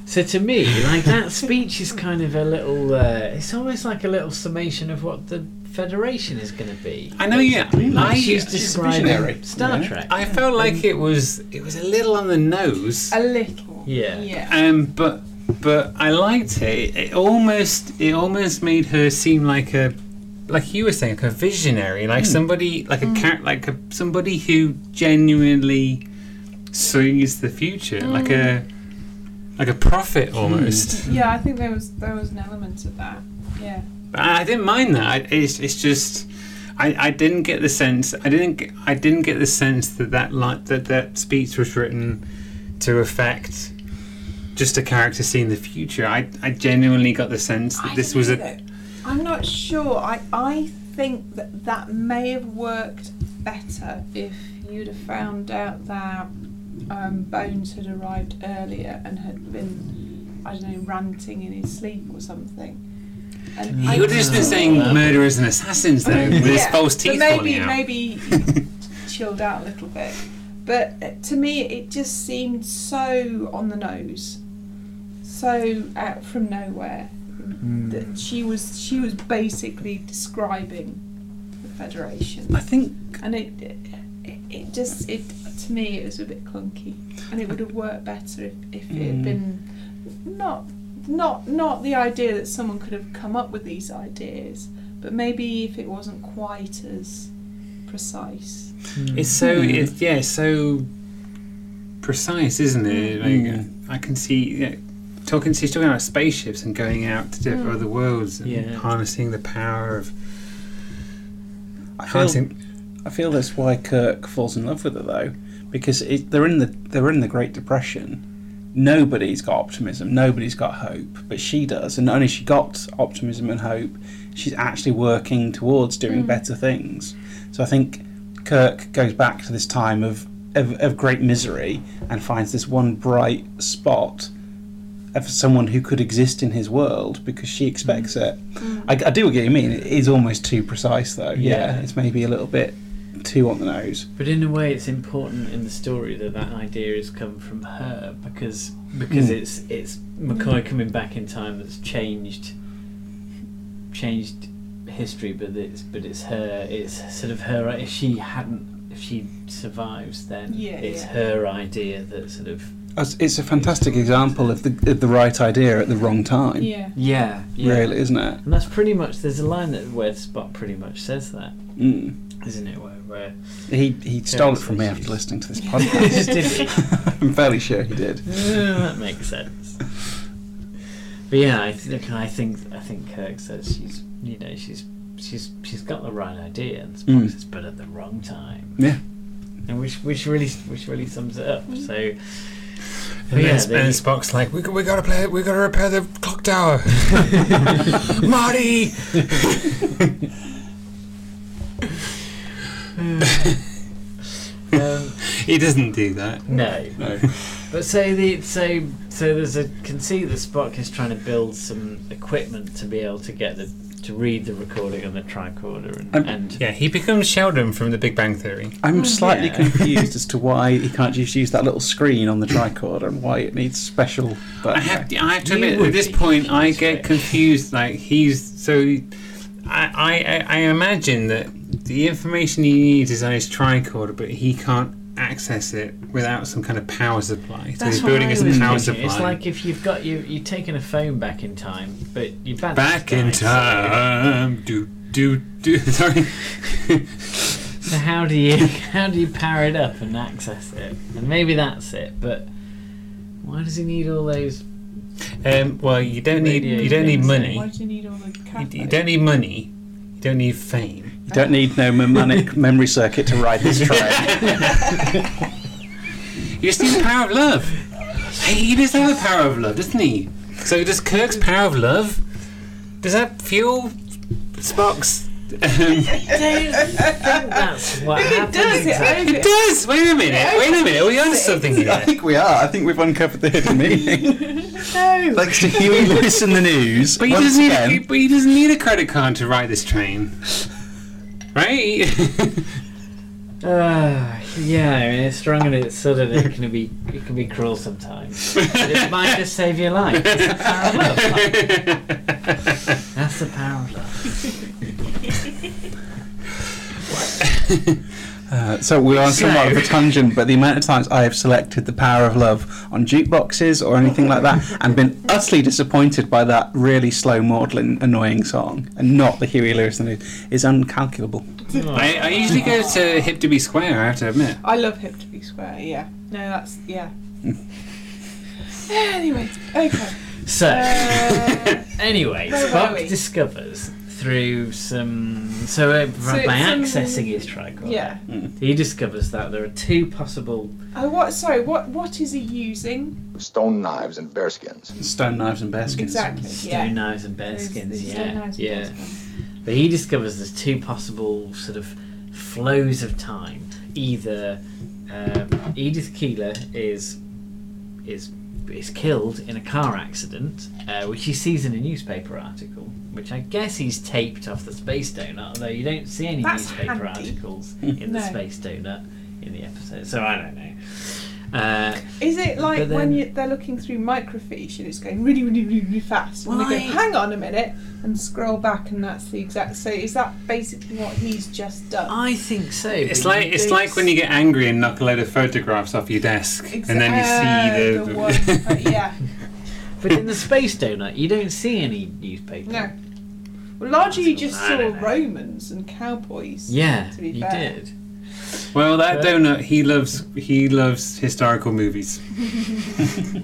So to me, like that speech is kind of a little. Uh, it's almost like a little summation of what the Federation is going to be. I know, yeah. Like I, she's she's describing visionary, Star yeah. Trek. I felt like it was it was a little on the nose, A little. Yeah. Yeah. um, but but I liked it. It almost it almost made her seem like a like you were saying, like a visionary, like somebody like a cat, like a somebody who genuinely sees the future, mm. like a like a prophet hmm. almost. Yeah, I think there was there was an element of that. Yeah. I didn't mind that. I- It's, it's just I, I didn't get the sense. I didn't get, I didn't get the sense that that li- that that speech was written to affect just a character seeing the future. I I genuinely got the sense that I this was know a though. I'm not sure. I I think that that may have worked better if you'd have found out that um, Bones had arrived earlier and had been I don't know ranting in his sleep or something. And he I- would have just been saying murderers and assassins though, with his Yeah, false but teeth maybe out. maybe he [laughs] chilled out a little bit. But uh, to me, it just seemed so on the nose, so out from nowhere that she was she was basically describing the Federation, I think and it, it it just it to me it was a bit clunky, and it would have worked better if, if it had mm. been not not not the idea that someone could have come up with these ideas, but maybe if it wasn't quite as precise. Hmm. It's so hmm. it's yeah, it's so precise, isn't it? Hmm. Like, I can see yeah, talking. She's talking about spaceships and going out to different other worlds and Yeah. harnessing the power of I feel, harnessing. I feel that's why Kirk falls in love with her though, because it, they're in the they're in the Great Depression. nobody's got optimism, nobody's got hope, but she does, and not only she got optimism and hope, she's actually working towards doing hmm. better things. So I think Kirk goes back to this time of, of of great misery and finds this one bright spot of someone who could exist in his world because she expects hmm. it. Hmm. I, I do get what you mean. It is almost too precise, though. Yeah, Yeah. it's maybe a little bit too on the nose. But in a way, it's important in the story that that idea has come from her because because Mm. it's it's McCoy coming back in time that's changed changed history, but it's but it's her. It's sort of her. If she hadn't, if she survives, then Yeah, it's yeah. her idea that sort of It's it's a fantastic example of the of the right idea at the wrong time. Yeah. yeah, yeah. Really, isn't it? And that's pretty much. There's a line that where Spock pretty much says that, Mm. isn't it? Where, where He he stole it Yeah, from me so after listening to this [laughs] podcast. Did he? I'm fairly sure he did. Yeah, that makes sense. But yeah, I think I think I think Kirk says she's you know she's she's she's got the right idea, and Spock Mm. says, but at the wrong time, Yeah. and which which really which really sums it up. So And But yeah, then they- and Spock's like, we, we gotta play, we gotta repair the clock tower. [laughs] Marty! [laughs] [laughs] um, He doesn't do that. no, No. but so the so so there's a conceit that Spock is trying to build some equipment to be able to get the to read the recording on the tricorder and, Um, and Yeah, he becomes Sheldon from The Big Bang Theory. I'm slightly yeah. confused [laughs] as to why he can't just use that little screen on the tricorder and why it needs special. But I have, I have to admit, at this point, I get right? confused. Like he's so, I, I, I I imagine that the information he needs is on his tricorder, but he can't access it without some kind of power supply. So he's what building his power supply. It's like if you've got you you've taken a phone back in time, but you've had Back in time, do do do. [laughs] Sorry. So how do you [laughs] how do you power it up and access it? And maybe that's it. But why does he need all those? Um, well, you don't need you don't need money. Why do you need all the You, you don't need money. You don't need fame. You don't need no mnemonic [laughs] memory circuit to ride this train. [laughs] You just need the power of love. Hey, he does have the power of love, doesn't he? So does Kirk's power of love? Does that fuel Spock's? Um, That's what It does. It, exactly. it does. Wait a minute. Wait a minute. Are we onto something I think we are. I think we've uncovered the hidden meaning. [laughs] no. Thanks to Huey Lewis and the News. But he once doesn't need. again, A, but he doesn't need a credit card to ride this train, right? [laughs] Uh, yeah, I mean, it's strong and it's sudden. It can be it can be cruel sometimes. But it might just save your life. [laughs] That's the power of love. That's the power of love. Uh, so we're on somewhat of a So- tangent, but the amount of times I have selected the power of love on jukeboxes or anything like that, and been utterly disappointed by that really slow, maudlin, annoying song, and not the Huey Lewis in the is uncalculable. I, I usually go to Hip to Be Square. I have to admit. I love Hip to be square. Yeah. No, that's yeah. [laughs] anyway, okay. So, Uh, [laughs] anyway, Where Spock discovers through some so, uh, So by it's some- accessing his tricorder, yeah. he discovers that there are two possible. Oh, what? Sorry. What? What is he using? Stone knives and bearskins. Stone knives and bearskins. Exactly. Stone Yeah. knives and There's- bearskins, there's yeah, stone knives and yeah. bearskins. But he discovers there's two possible sort of flows of time. Either um, Edith Keeler is is is killed in a car accident, uh, which he sees in a newspaper article, which I guess he's taped off the space donut, although you don't see any That's newspaper handy. articles [laughs] in the No. space donut in the episode. So I don't know. Uh, Is it like But when you, they're looking through microfiche and it's going really, really, really, really fast? And Well, they go, hang on a minute, and scroll back, and that's the exact. So is that basically what he's just done? I think so. It's like it's like when you get angry and knock a load of photographs off your desk, and then you see Uh, the. the one. uh, yeah. [laughs] But in the space donut, you don't see any newspaper. No. Well, largely you just saw. Romans and cowboys. Yeah, To be you fair. did. Well, that donut he loves. He loves historical movies. [laughs]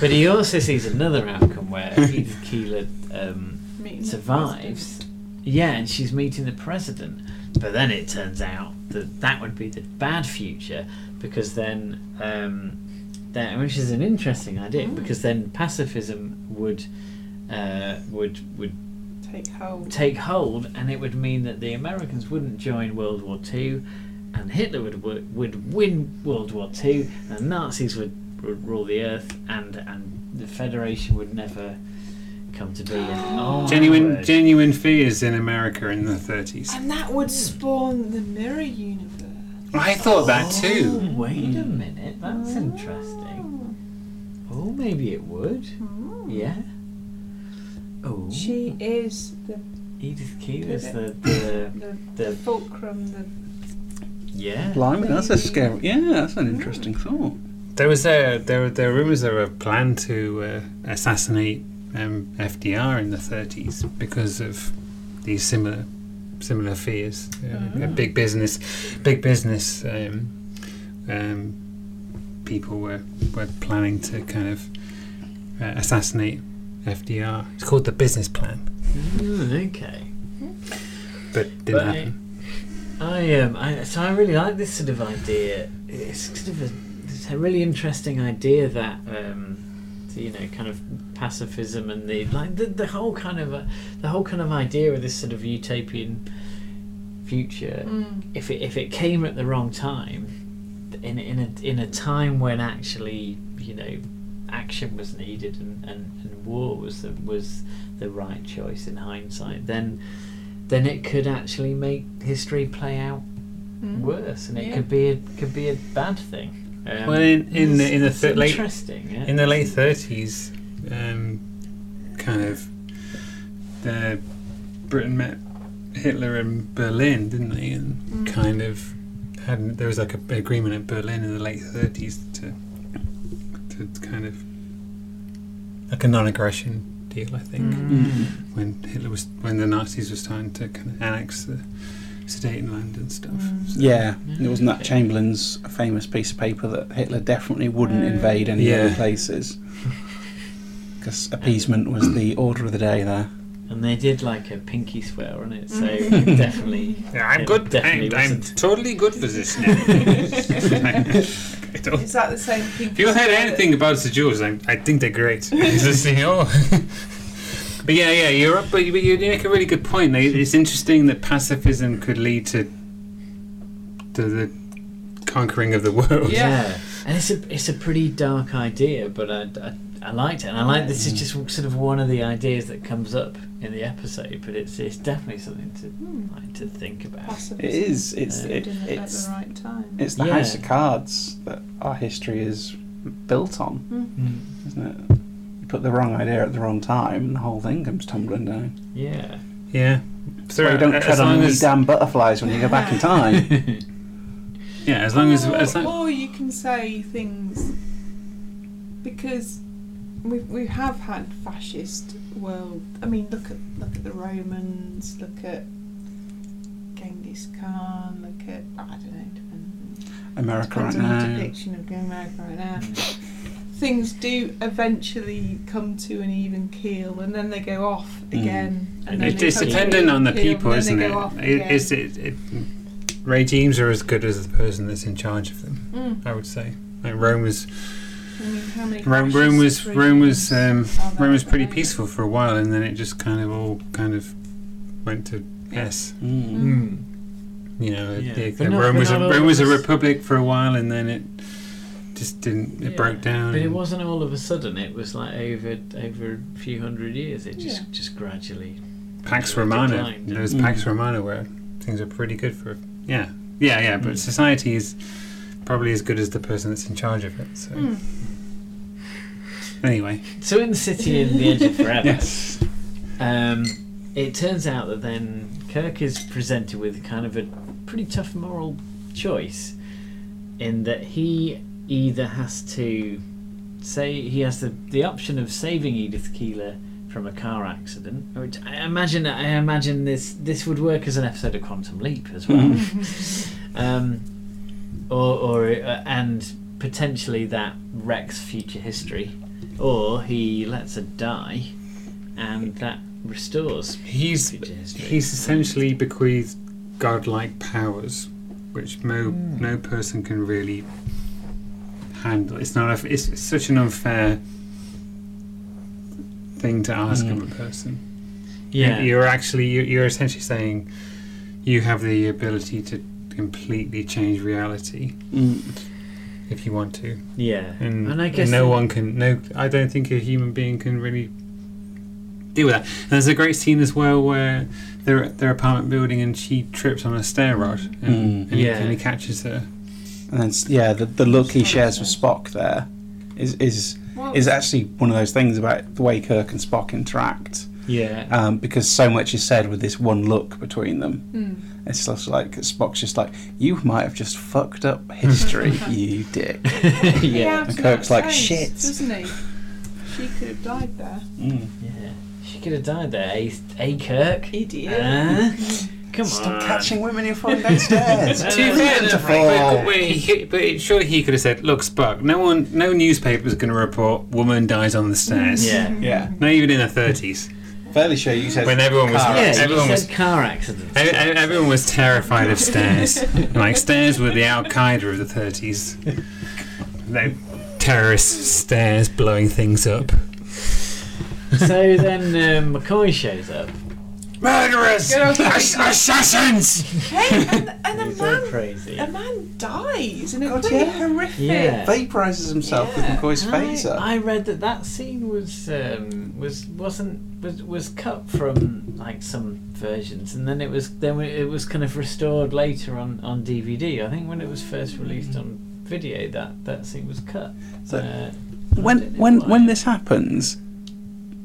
But he also sees another outcome where [laughs] Edith Keeler um, Meeting the survives. Yeah, and she's meeting the president. But then it turns out that that would be the bad future because then um, that, which is an interesting idea because then pacifism would uh, would would Take hold. take hold, and it would mean that the Americans wouldn't join World War Two, and Hitler would wo- would win World War Two, and the Nazis would, would rule the earth, and and the Federation would never come to be. [gasps] Oh, Genuine, word. genuine fears in America in the 30s. And that would spawn the mirror universe. I thought that Oh, too. wait a hmm. minute, that's interesting. Hmm. Oh, maybe it would. Hmm. Yeah. Oh, She is the Edith Keeler's Is the it? the [coughs] the, the fulcrum, the yeah. Blimey, that's a scary. Yeah, that's an interesting thought. There was a there were there were rumours there were a plan to uh, assassinate um, FDR in the 30s because of these similar similar fears. Uh, uh, big business, big business um, um, people were were planning to kind of uh, assassinate FDR. It's called the business plan, Mm, okay. but didn't But I, happen. I um, I, so I really like this sort of idea. It's sort of a, it's a really interesting idea that um, you know, kind of pacifism and the like the, the whole kind of uh, the whole kind of idea of this sort of utopian future. Mm. If it if it came at the wrong time, in in a in a time when actually you know action was needed and, and, and war was the, was the right choice in hindsight, then then it could actually make history play out Mm. worse, and it Yeah. could be a could be a bad thing. Um, Well, in in the in the it's th- late interesting, yeah. in the late thirties, um, kind of, the Britain met Hitler in Berlin, didn't they? And Mm. kind of had there was like an agreement at Berlin in the late thirties to to kind of like a non-aggression deal, I think, Mm. when Hitler was when the Nazis were starting to kind of annex the Sudetenland and stuff. Mm. So- Yeah, it wasn't that Chamberlain's famous piece of paper that Hitler definitely wouldn't Uh, invade any Yeah. other places. Because appeasement was the order of the day there. And they did like a pinky swear on it, so Mm. definitely. [laughs] Yeah, I'm it good. I'm, I'm totally good for this now. [laughs] [laughs] I Is that the same thing? If you heard anything about the Jews, I, I think they're great. It's just, you know. but yeah, yeah, you're up. But you, you make a really good point. It's interesting that pacifism could lead to to the conquering of the world. Yeah. and it's a it's a pretty dark idea, but I, I, I liked it, and I like this is just sort of one of the ideas that comes up in the episode, but it's it's definitely something to like to think about. Pacifism. It is. It's Uh, it, Doing it at it's the right time. it's the Yeah. house of cards that our history is built on, Mm. isn't it? You put the wrong idea at the wrong time, and the whole thing comes tumbling down. Yeah. Yeah. So you don't tread on long any damn butterflies when you go back in time. [laughs] yeah, as long as as long, or you can say things because we we have had fascist world. I mean, look at look at the Romans. Look at Genghis Khan. Look at I don't know. Depends, America right depends on your now. depiction of America right now. Things do eventually come to an even keel, and then they go off again. And it, it's come dependent on the keel, people, and then isn't they it? off again. it's, it, it? Regimes are as good as the person that's in charge of them. Mm. I would say. Like Rome was I mean, Rome, Rome was fascist Rome was um, regimes Rome was pretty peaceful for a while, and then it just kind of all kind of went to yes. Mm. Mm. You know, Yeah. the- But not- Rome was a, not Rome was a republic for a while, and then it just didn't. It Yeah. broke down. But it wasn't all of a sudden. It was like over over a few hundred years. It just Yeah. just gradually. Pax Romana. declined. There was Mm. Pax Romana where things are pretty good for. Yeah, yeah, yeah. But Mm. society is probably as good as the person that's in charge of it. So Mm. Anyway, So in the city in the edge of forever. [laughs] Yes. Um, it turns out that then Kirk is presented with kind of a pretty tough moral choice in that he either has to say he has the, the option of saving Edith Keeler from a car accident, which I imagine I imagine this this would work as an episode of Quantum Leap as well, [laughs] um, or or uh, and potentially that wrecks future history, or he lets her die, and that restores he's he's essentially bequeathed godlike powers, which no Mm. no person can really handle. It's not. A, it's such an unfair thing to ask Mm. of a person. Yeah. you're actually you're, you're essentially saying you have the ability to completely change reality Mm. If you want to, Yeah. and, And I guess no the- one can. No, I don't think a human being can really deal with that. And there's a great scene as well where they're at their apartment building and she trips on a stair rod and, Mm. and, he, and he catches her. And then, yeah, the, the look he shares with Spock there is is Well, is actually one of those things about the way Kirk and Spock interact. Yeah. Um, because so much is said with this one look between them. mm. It's just like Spock's just like, you might have just fucked up history, [laughs] you dick. [laughs] He yeah. And Kirk's like, face, "Shit." doesn't he? She could have died there. Mm. Yeah. She could have died there. A, a Kirk. Idiot. Uh, come Stop on. catching women who falling downstairs. To To be Yeah, fair, but, but, he, but surely he could have said, "Look, Spock, no one, no newspaper's going to report woman dies on the stairs." Yeah. yeah, Not even in the thirties, fairly sure you said when everyone was car Yeah, accident. everyone was car accident. everyone was terrified of stairs. [laughs] like stairs were the Al Qaeda of the thirties. They terrorist stairs blowing things up. so then um, McCoy shows up. Murderers, Ass- assassins. Hey, and, and [laughs] a He's so man, crazy. a man dies, and it's God, pretty yeah. horrific. Yeah. vaporizes himself Yeah. with McCoy's I, phaser. I read that that scene was um, was wasn't was, was cut from like some versions, and then it was then it was kind of restored later on, on DVD. I think when it was first released on video, that that scene was cut. So, Uh, when when why. when this happens,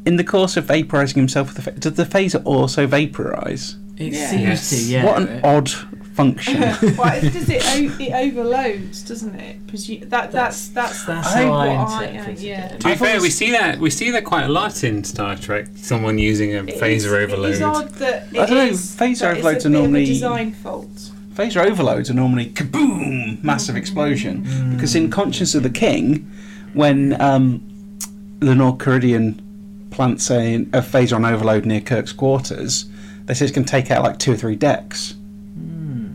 in the course of vaporizing himself with the, pha- does the phaser also vaporize? it Yeah. seems Yes. to, yeah. What an odd function. [laughs] well, [laughs] it does it? o- It overloads, doesn't it? Presu- that that's that's That's I- how I what I- interpreted yeah. it. To be I thought fair, we was- see that we see that quite a lot in Star Trek. Someone using a It phaser is- It is overload. odd that it I don't know, is- phaser that it's overloads a are bit of a normally- design fault. phaser overloads are normally kaboom, massive explosion. Because in Conscience of the King, when um, Lenore Karidian plants a, a phaser on overload near Kirk's quarters, they say it can take out like two or three decks. Hmm.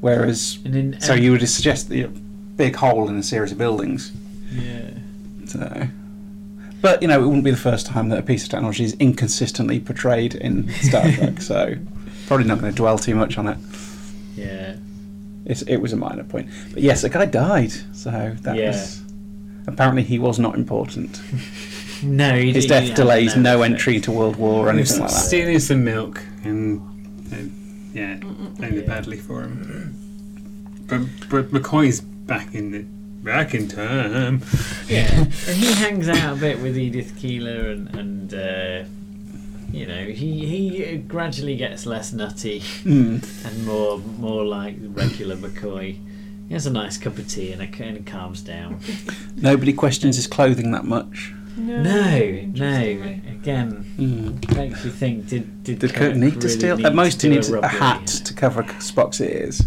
Whereas, And in, so you would suggest the big hole in a series of buildings. yeah. So, but you know, it wouldn't be the first time that a piece of technology is inconsistently portrayed in Star [laughs] Trek. so, probably not going to dwell too much on it. Yeah. It's, it was a minor point, but yes, a guy died. So that Yeah. was apparently he was not important. [laughs] No, he His he death had delays no effect. entry to World War or anything like that. stealing some milk, and uh, yeah, ended Yeah. badly for him. But but McCoy's back in the back in time. Yeah, [laughs] and he hangs out a bit with Edith Keeler, and and uh, you know he he gradually gets less nutty Mm. and more more like regular McCoy. He has a nice cup of tea and, a, and he calms down. Nobody questions his clothing that much. No, no. interestingly. Again, Mm. makes you think: Did did, Did Kirk need to steal? need At most, he needs a robbery? hat to cover Spock's ears.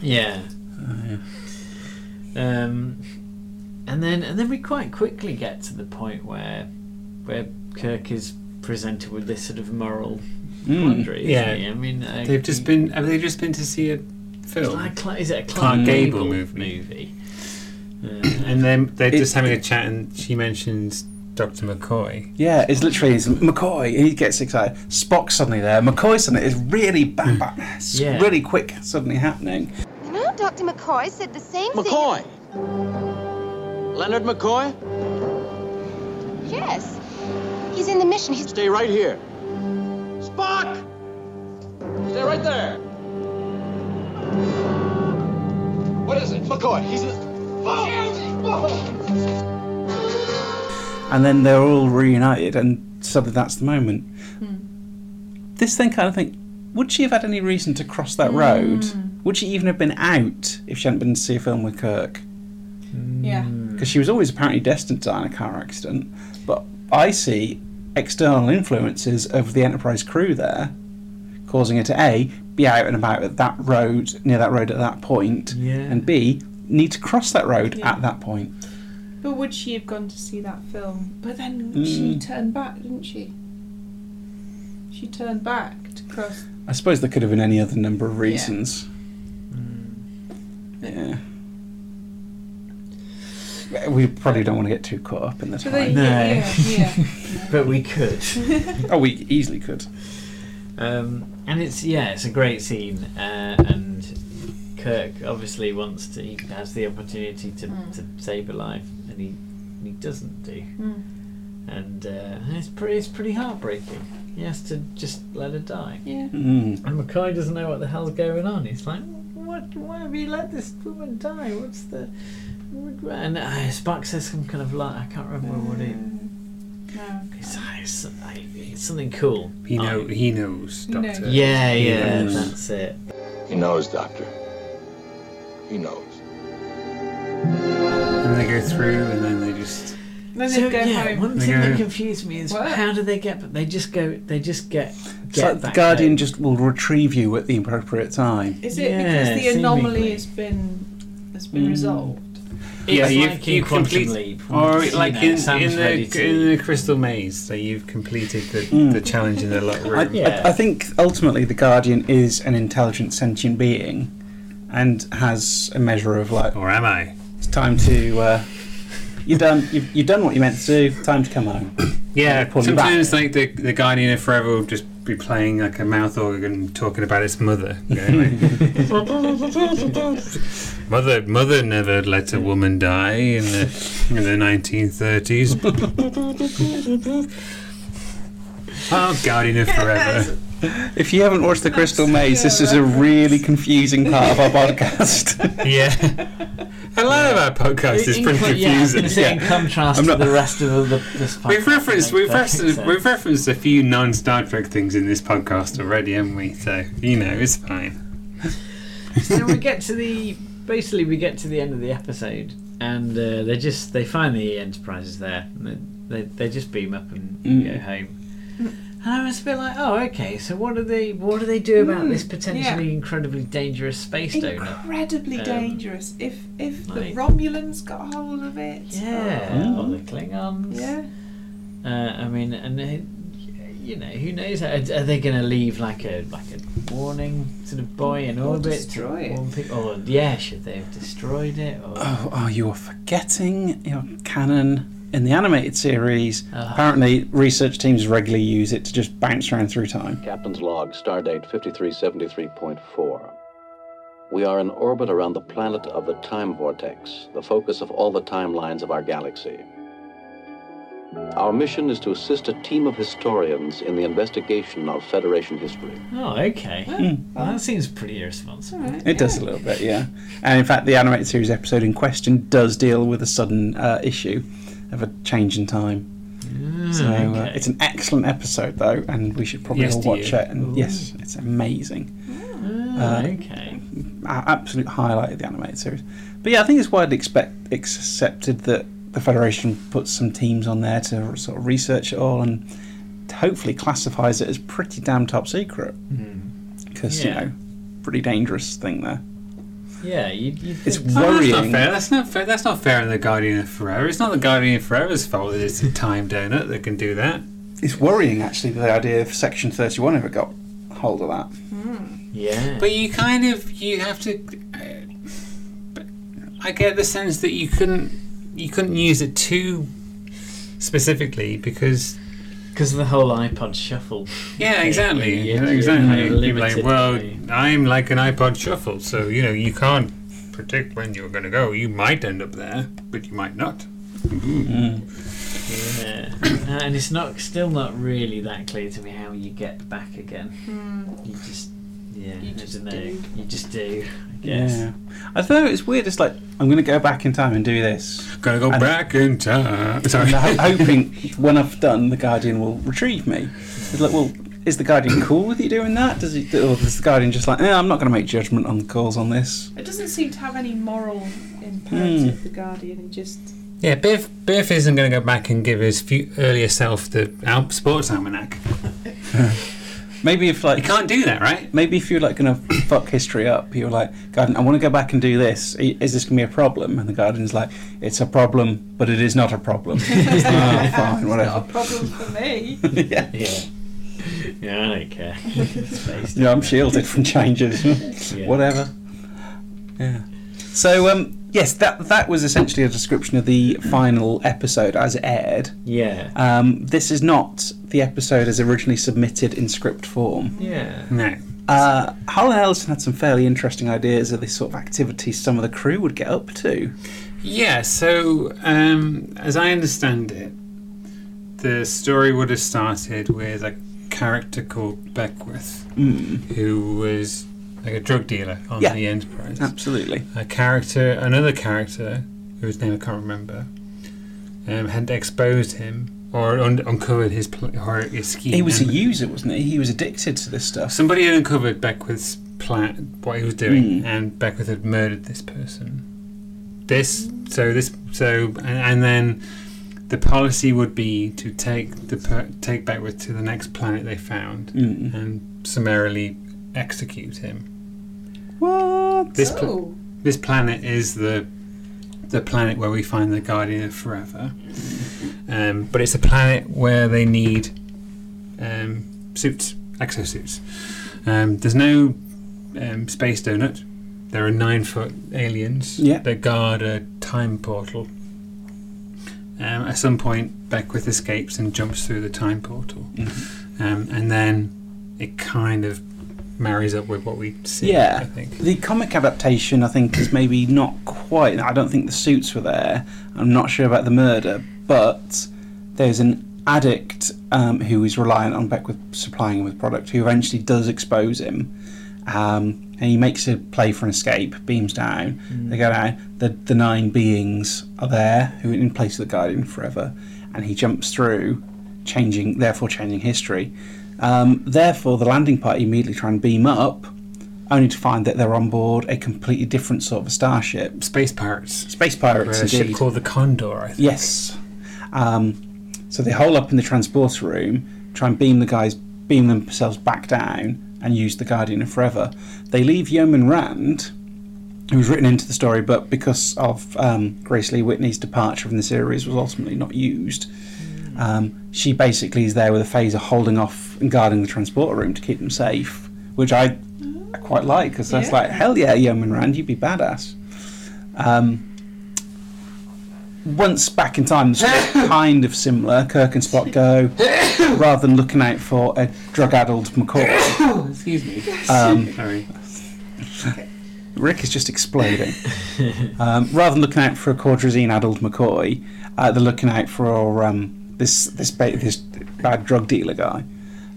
Yeah. Oh, Um, and then and then we quite quickly get to the point where where Kirk is presented with this sort of moral Mm. quandary. Yeah. he? I mean, uh, They've just been. Have they just been to see a It's film? like, is it a Clark Clark, Gable Gable, movie. movie? [coughs] Uh, and then they're It- just having a chat, and she mentions Doctor McCoy. Yeah, it's literally it's McCoy. He gets excited. Spock suddenly there. McCoy suddenly is really bam, hmm. bam, it's Yeah. really quick suddenly happening. You know, Dr. McCoy said the same thing. McCoy! Leonard McCoy? Yes. He's in the mission. He's Stay right here. Spock! Stay right there. What is it? McCoy, he's in. [laughs] and then they're all reunited, and suddenly that's the moment. Hmm. This thing kind of think, would she have had any reason to cross that road? Hmm. Would she even have been out if she hadn't been to see a film with Kirk? Yeah. Hmm. Because she was always apparently destined to die in a car accident. But I see external influences of the Enterprise crew there, causing her to A, be out and about at that road, near that road at that point, Yeah. and B, need to cross that road Yeah. at that point. But would she have gone to see that film? But then Mm. she turned back, didn't she? She turned back to cross. I suppose there could have been any other number of reasons. Yeah. we probably don't want to get too caught up in the So they, time. No. yeah, yeah. [laughs] but we could. Oh, we easily could. Um, and it's yeah, it's a great scene, uh, and Kirk obviously wants to. He has the opportunity to, to save a life, and he he doesn't do, and uh, it's pretty it's pretty heartbreaking. He has to just let her die, yeah. Mm. and McCoy doesn't know what the hell's going on. He's like, "What? Why have you let this woman die? What's the?" And uh, Spock says some kind of like I can't remember what it. No. It's, it's, it's something cool. He know Oh, he knows, He Doctor. knows. Yeah, yeah, knows. that's it. He knows, Doctor. He knows. And they go through, and then they just. Then So they go yeah, home. one They thing go- that confused me is What? how do they get? But They just go. They just get. It's get like the Guardian home. just will retrieve you at the appropriate time. Is it Yeah, because the anomaly seemingly. has been has been Mm. resolved? It's yeah, like you've, in you've Quantum complete- Leap. Or you like know, in, in, the, to- in the Crystal Maze, so you've completed the, Mm. the challenge in the locked I. Yeah. I, I think ultimately the Guardian is an intelligent sentient being and has a measure of like, Or am I? it's time to. Uh, you've done. You've, you've done what you meant to do. Time to come home. [coughs] Yeah, Pull you back. sometimes like the the Guardian of Forever will just be playing like a mouth organ, talking about its mother. you know, like, [laughs] mother, mother never let a woman die in the in the nineteen thirties. [laughs] oh, Guardian of Forever. [laughs] If you haven't watched the Crystal Maze, this is a really confusing part of our podcast. [laughs] Yeah, a lot of our podcast is pretty in- yeah, I confusing. in contrast I'm to the rest of the, this [laughs] podcast. We've referenced we've referenced, we've referenced a few non Star Trek things in this podcast already, haven't we? So you know it's fine. so we get to the basically we get to the end of the episode and uh, they just they find the Enterprise is there and they, they, they just beam up and Mm. go home. And I was a bit like, oh, okay. So what do they what do they do about Mm, this potentially yeah. incredibly dangerous space donut? Incredibly Um, dangerous. If if the Romulans got hold of it. Yeah, Mm. or the Klingons. Yeah. Uh, I mean, and uh, you know, who knows? Are, are they going to leave like a like a warning sort of buoy in Or orbit? to destroy it. warn people? Or yeah, should they have destroyed it? Or Oh, oh, you are forgetting your canon in the animated series. Ah. Apparently, research teams regularly use it to just bounce around through time. Captain's log, stardate 5373.4. We are in orbit around the planet of the time vortex, the focus of all the timelines of our galaxy. Our mission is to assist a team of historians in the investigation of Federation history. oh, okay. Hmm. Well, that seems pretty irresponsible. Right. It does a little bit, yeah. And in fact, the animated series episode in question does deal with a sudden uh, issue of a change in time. So uh, Hmm, it's an excellent episode, though, and we should probably Yes, all watch you? it. And yes, it's amazing. Ah, uh, okay. Absolute highlight of the animated series. But yeah, I think it's widely expect, accepted that the Federation puts some teams on there to sort of research it all and hopefully classifies it as pretty damn top secret. Because, Hmm. Yeah. you know, pretty dangerous thing there. Yeah, you. you It's think- Oh, that's not worrying. fair. That's not fair. That's not fair in the Guardian of Forever. It's not the Guardian of Forever's fault that it's a time donut that can do that. It's worrying, actually, the idea of Section 31 ever got hold of that. yeah. But you kind of you have to. Uh, I get the sense that you couldn't you couldn't use it too specifically because Because of the whole iPod shuffle. yeah [laughs] exactly you- you- exactly. you're You'd be like, well, I'm like an iPod shuffle, so you know you can't predict when you're going to go. You might end up there, but you might not. Yeah. Uh, [coughs] and it's not still not really that clear to me how you get back again. You just. Yeah, You I just don't know. do. You just do. I guess. Yeah. I don't know, it's weird. It's like, I'm going to go back in time and do this. Gotta go And- back in time. Sorry. And ho- [laughs] hoping when I've done, the Guardian will retrieve me. It's like, well, is the Guardian cool with you doing that? Does he, or is the Guardian just like, eh, I'm not going to make judgment on the calls on this? It doesn't seem to have any moral imperative, Hmm. the Guardian. He just. Yeah, Biff. Biff isn't going to go back and give his fu- earlier self the al- sports almanac. [laughs] Maybe if like You can't do that, right? maybe if you're like going [coughs] to fuck history up, you're like, Guardian, I want to go back and do this. Is this going to be a problem? And the Guardian's like, it's a problem, but it is not a problem. [laughs] [laughs] Ah, it's like, oh, fine, Not a problem for me. [laughs] yeah. Yeah. Yeah, I don't care. Yeah, I'm shielded from changes. Yeah. Whatever. Yeah. So um, yes, that that was essentially a description of the final episode as it aired. Yeah. Um, this is not the episode as originally submitted in script form. Yeah. No. Uh, Harlan Ellison had some fairly interesting ideas of the sort of activities some of the crew would get up to. Yeah, so um, as I understand it, the story would have started with a character called Beckwith, who was like a drug dealer on Yeah. the Enterprise. Absolutely. A character, another character, whose name I can't remember, um, had exposed him or un- uncovered his, pl- or his scheme. He was a user, wasn't he? He was addicted to this stuff. Somebody had uncovered Beckwith's plan, what he was doing, Mm. and Beckwith had murdered this person. This, so this, so, and, and then the policy would be to take the per, take Beckwith to the next planet they found Mm. and summarily execute him. What? This pl- Oh. this planet is the the planet where we find the Guardian of Forever, um, but it's a planet where they need um, suits, exosuits. Um, there's no um, space donut. There are nine foot aliens Yeah. that guard a time portal. Um, at some point, Beckwith escapes and jumps through the time portal, um, and then it kind of marries up with what we see. Yeah. I think. The comic adaptation, I think, is maybe not quite. I don't think the suits were there. I'm not sure about the murder, but there's an addict um, who is reliant on Beckwith supplying him with product who eventually does expose him. Um, and he makes a play for an escape, beams down. They go down. The, the nine beings are there, who are in place of the Guardian forever. And he jumps through, changing, therefore changing history. Um, therefore, the landing party immediately try and beam up, only to find that they're on board a completely different sort of starship. Space pirates. Space pirates, a ship called the Condor, I think. Yes. Um, so they hole up in the transporter room, try and beam the guys, beam themselves back down, and use the Guardian of Forever. They leave Yeoman Rand, who was written into the story, but because of um, Grace Lee Whitney's departure from the series, was ultimately not used. Um, she basically is there with a phaser holding off and guarding the transporter room to keep them safe, which I, I quite like because that's Yeah. like hell yeah, Yeoman Rand, you'd be badass. Um, once back in time, [laughs] kind of similar. Kirk and Spock go [coughs] rather than looking out for a drug-addled McCoy. [coughs] Excuse me. Um, [laughs] Sorry. Rick is just exploding. um, rather than looking out for a Cordrazine-addled McCoy, uh, they're looking out for um, this this ba- this bad drug dealer guy.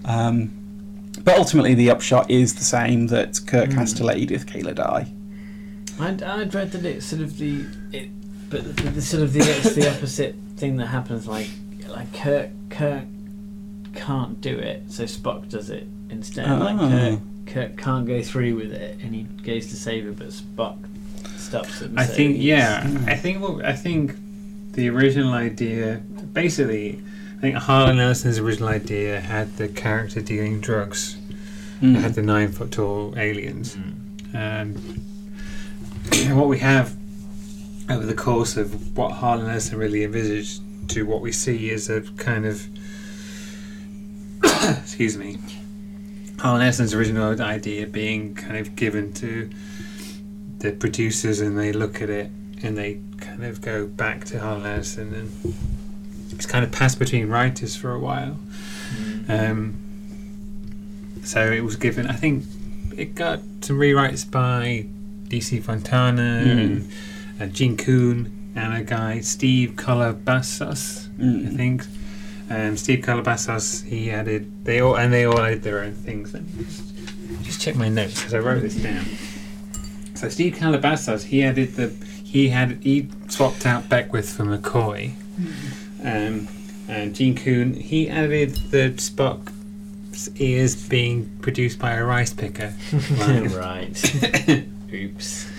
Um, but ultimately, the upshot is the same: that Kirk has to hmm. let Edith Keeler die. I'd, I'd read that it's sort of the, it, but the, the sort of the it's the opposite thing that happens. Like like Kirk Kirk can't do it, so Spock does it instead. Like Oh. Kirk, Kirk can't go through with it, and he goes to save her, but Spock stops him. I so think he's- yeah. Hmm. I think what I think the original idea basically I think Harlan Ellison's original idea had the character dealing drugs. Mm. Had the nine foot tall aliens. Um, and what we have over the course of what Harlan Ellison really envisaged to what we see is a kind of [coughs] excuse me Harlan Ellison's original idea being kind of given to the producers and they look at it and they kind of go back to Ellison and it's kind of passed between writers for a while. Um, so it was given. I think it got some rewrites by DC Fontana Mm. and uh, Gene Coon and a guy Steve Carabatsos, I Mm. think. Um, Steve Carabatsos, he added they all and they all added their own things. Let me just, just check my notes because I wrote this down. So Steve Carabatsos, he added the he had he swapped out Beckwith for McCoy. Um, and Gene Coon he added the Spock's ears being produced by a rice picker. [laughs] line. [laughs] right. [laughs] Oops.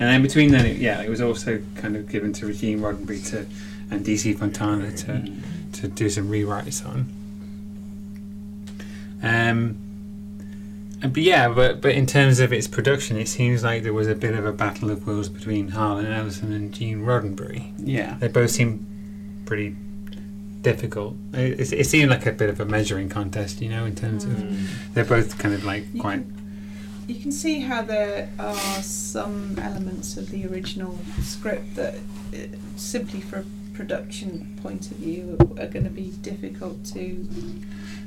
And then between then, it, yeah, it was also kind of given to Regine Roddenberry to and DC Fontana to to do some rewrites on. Um, and- but yeah, but but in terms of its production, it seems like there was a bit of a battle of wills between Harlan Ellison and Gene Roddenberry. Yeah. They both seem pretty difficult. It, it, it seemed like a bit of a measuring contest, you know, in terms of they're both kind of like quite you can see how there are some elements of the original script that, uh, simply for a production point of view, are going to be difficult to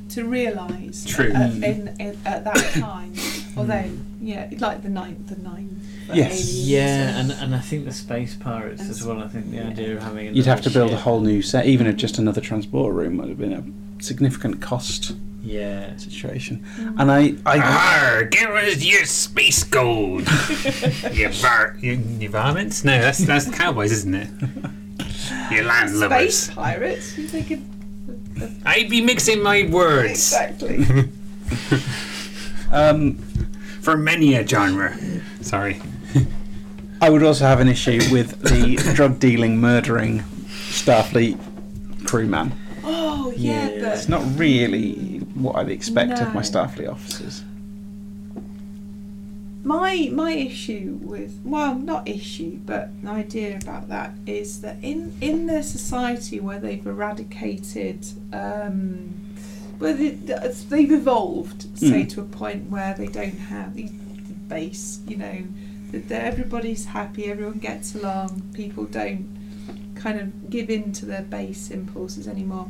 to realise True. at, in, in, at that [coughs] time. Although, yeah, like the ninth the ninth. Yes. Yeah, and, and I think the space pirates as well. I think the Yeah. idea of having You'd have to another build a whole new set, even if just another transporter room would have been a significant cost Yeah, situation. Mm. And I, I Arr, give us your space gold. you, var- you, you varmints? No, that's that's cowboys, isn't it? [laughs] You land lubbers. Space pirates. You think it I'd be mixing my words exactly? [laughs] um, for many a genre. Sorry. I would also have an issue with the drug dealing, murdering Starfleet crewman. oh yeah, Yeah. It's not really what I'd expect of my No. Starfleet officers. My my issue with well, not issue, but an idea about that is that in in their society where they've eradicated, um, where they, they've evolved, say Mm. to a point where they don't have the base, you know, that that everybody's happy, everyone gets along, people don't kind of give in to their base impulses anymore.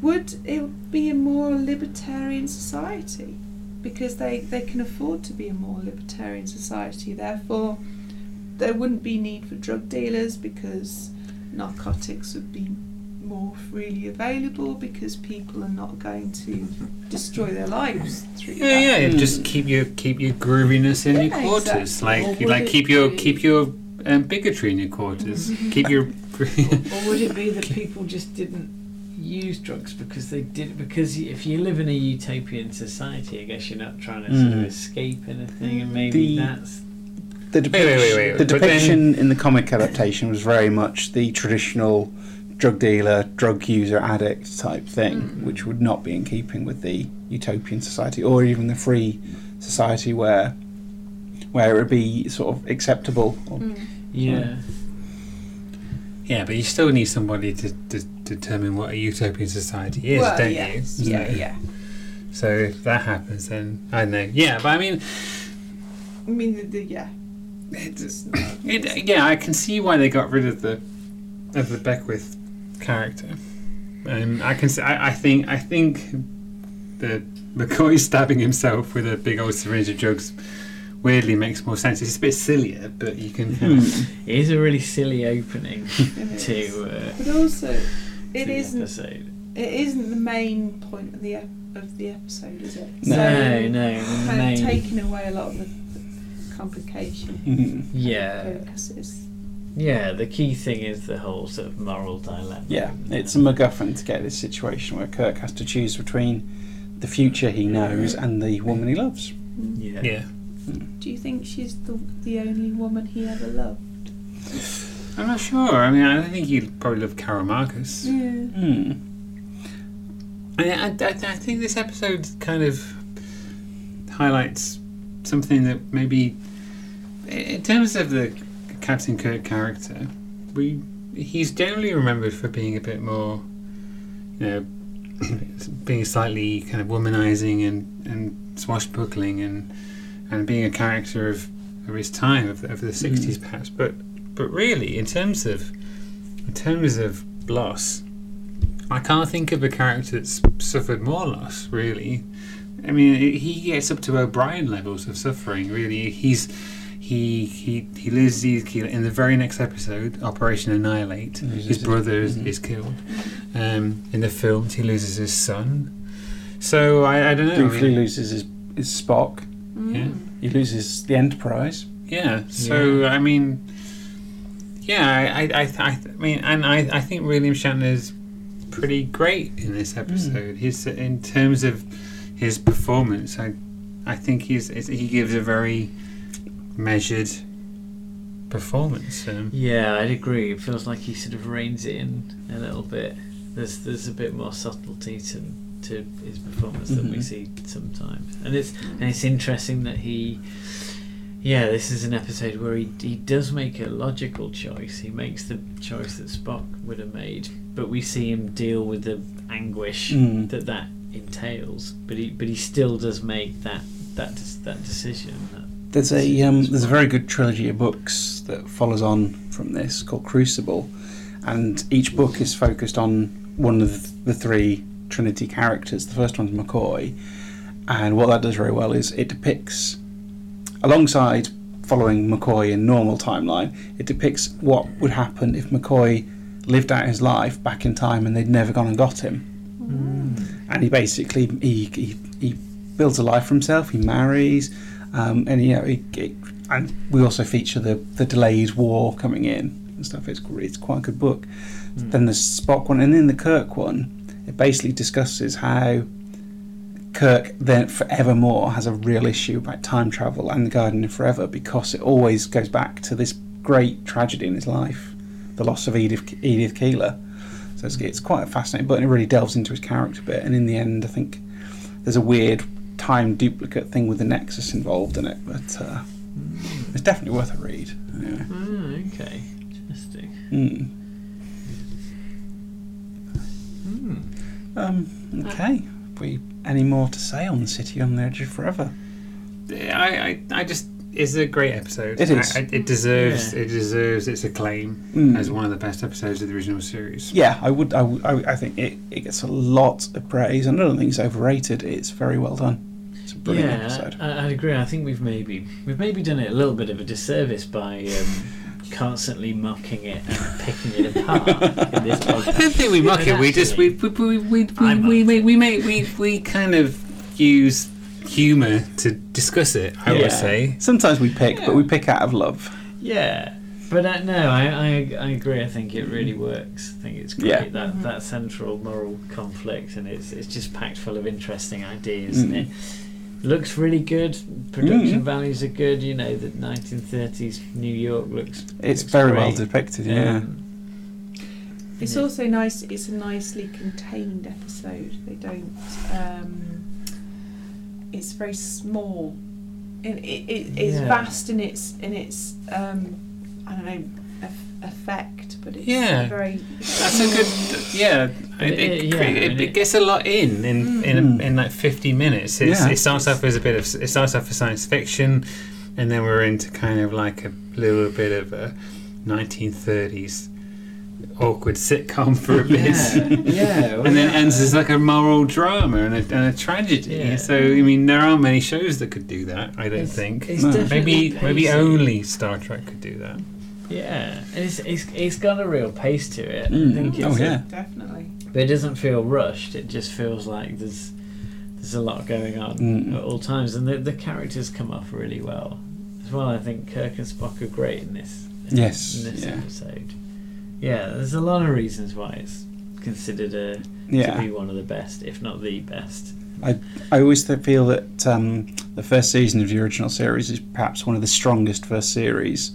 Would it be a more libertarian society? Because they, they can afford to be a more libertarian society. Therefore, there wouldn't be need for drug dealers because narcotics would be more freely available because people are not going to destroy their lives through Yeah, that. yeah. Just keep your keep your grooviness in your quarters. exactly. Like you like would it keep your be- keep your um, bigotry in your quarters. [laughs] keep your. or would it be that people just didn't use drugs because they did? Because if you live in a utopian society, I guess you're not trying to sort of Mm. escape anything, and maybe The- that's The wait, depiction, wait, wait, the but then- depiction in the comic adaptation was very much the traditional drug dealer, drug user, addict type thing, which would not be in keeping with the utopian society or even the free society where where it would be sort of acceptable. Or, yeah. Yeah, but you still need somebody to, to determine what a utopian society is, well, don't yes, you? yeah, yeah. So if that happens, then I know. Yeah, but I mean, I mean, the, the, yeah. it's, it, yeah, I can see why they got rid of the of the Beckwith character. Um, I can. s- I, I think. I think the McCoy [laughs] stabbing himself with a big old syringe of drugs weirdly makes more sense. It's a bit sillier, but you can. It is a really silly opening to, uh, But also, to it the isn't. episode. It isn't the main point of the ep- of the episode, is it? No. No, no, the kind main- of taking away a lot of the, the complication. [laughs] Yeah, Because it's yeah. The key thing is the whole sort of moral dilemma. Yeah, it's a MacGuffin to get this situation where Kirk has to choose between the future he knows and the woman he loves. yeah. Yeah. Do you think she's the the only woman he ever loved? I'm not sure. I mean, I don't think he'd probably love Carol Marcus. Yeah. Hmm. I, I, I, I think this episode kind of highlights something that maybe, in terms of the Captain Kirk character, we he's generally remembered for being a bit more, you know, [coughs] being slightly kind of womanizing and, and swashbuckling and and being a character of, of his time of, of the 60s perhaps but but really in terms of in terms of loss I can't think of a character that's suffered more loss, really. I mean, he gets up to O'Brien levels of suffering. Really, he's he he he loses his he, in the very next episode, Operation Annihilate. His brother is, mhm. is killed. Um, in the films, he loses his son. So I, I don't know. Briefly loses his, his Spock. yeah, He loses the Enterprise. yeah. So I mean, yeah, I I I, I, mean, and I I think William Shatner's pretty great in this episode. His in terms of his performance, I I think he's he gives a very measured performance. Um, Yeah, I'd agree. It feels like he sort of reins it in a little bit. There's there's a bit more subtlety to to his performance than we Mhm. see sometimes, and it's and it's interesting that he. Yeah, this is an episode where he he does make a logical choice. He makes the choice that Spock would have made, but we see him deal with the anguish Mm. that that entails. But he but he still does make that that that decision. That, There's a um, there's a very good trilogy of books that follows on from this called Crucible, and each book is focused on one of the three Trinity characters. The first one's McCoy, and what that does very well is it depicts, alongside following McCoy in normal timeline, it depicts what would happen if McCoy lived out his life back in time and they'd never gone and got him. And he basically he, he, he builds a life for himself. He marries, um, and you know, he, he- and we also feature the the delayed war coming in and stuff. It's it's quite a good book. Then the Spock one, and then the Kirk one. It basically discusses how Kirk then forevermore has a real issue about time travel and the Guardian of Forever because it always goes back to this great tragedy in his life, the loss of Edith Edith Keeler. So it's, it's quite a fascinating book, and it really delves into his character a bit. And in the end, I think there's a weird time duplicate thing with the Nexus involved in it, but uh, it's definitely worth a read. Anyway. Oh, okay, interesting. Mm. Um, okay. Have we any more to say on the City on the Edge of Forever? I, I, I just it's a great episode. It is. I, I, it deserves Yeah. it deserves its acclaim Mm. as one of the best episodes of the original series. Yeah, I would. I, would- I, I think it, it gets a lot of praise, and I don't think it's overrated. It's very well done. It's a brilliant yeah, episode. I, I'd agree. I think we've maybe we've maybe done it a little bit of a disservice by um, constantly mocking it and picking it apart in this podcast. [laughs] I don't think we mock But it. We just we we we we we, we, mocked we, we make we we kind of use humour to discuss it. I Yeah. would say. Sometimes we pick, but we pick out of love. Yeah, but uh, no, I, I I agree. I think it really works. I think it's great Yeah. that that central moral conflict, and it's it's just packed full of interesting ideas, isn't it looks really good. Production Mm. values are good. You know, the 1930s New York looks. It's looks very well depicted. Yeah. Um, It's Yeah. also nice. It's a nicely contained episode. They don't. Um, it's very small. It, it, it, it's Yeah. vast in its in its um, I don't know eff- effect, but it's Yeah. very. That's a good. Yeah, it, it- it, yeah, it, it it- gets a lot in in in, Mm. in like fifty minutes. It's, Yeah. It starts off as a bit of it starts off as science fiction, and then we're into kind of like a little bit of a nineteen thirties awkward sitcom for a bit. yeah, yeah, well, [laughs] And then yeah. ends as like a moral drama and a, and a tragedy. Yeah. So I mean, there aren't many shows that could do that. I don't It's- think. it's No. definitely Maybe maybe only Star Trek could do that. Yeah, and it's, it's it's got a real pace to it. I Mm. think Oh it's a- yeah. Definitely. but it doesn't feel rushed. It just feels like there's there's a lot going on Mm. at all times, and the, the characters come off really well as well. I think Kirk and Spock are great in this. Yes, in this yeah. episode. Yeah, there's a lot of reasons why it's considered a, to be one of the best, if not the best. I I always feel that um, the first season of the original series is perhaps one of the strongest first series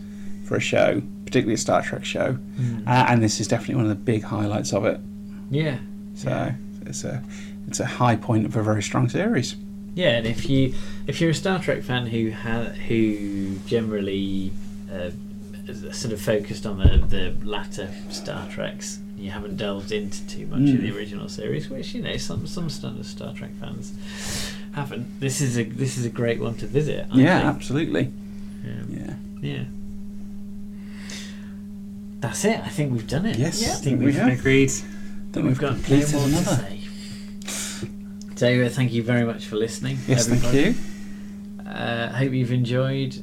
for a show, particularly a Star Trek show, uh, and this is definitely one of the big highlights of it. Yeah, So Yeah. it's a it's a high point of a very strong series. Yeah, and if you if you're a Star Trek fan who ha- who generally uh, is sort of focused on the the latter Star Treks, you haven't delved into too much of Mm. the original series, which you know some some standard Star Trek fans haven't. This is a this is a great one to visit. I yeah, think. absolutely. Um, Yeah. yeah. That's it. I think we've done it. Yes, I I think think we we've, have. Agreed. that we've we've got no completed more to another. say. So uh, thank you very much for listening. Yes, thank everybody. you. Uh, hope you've enjoyed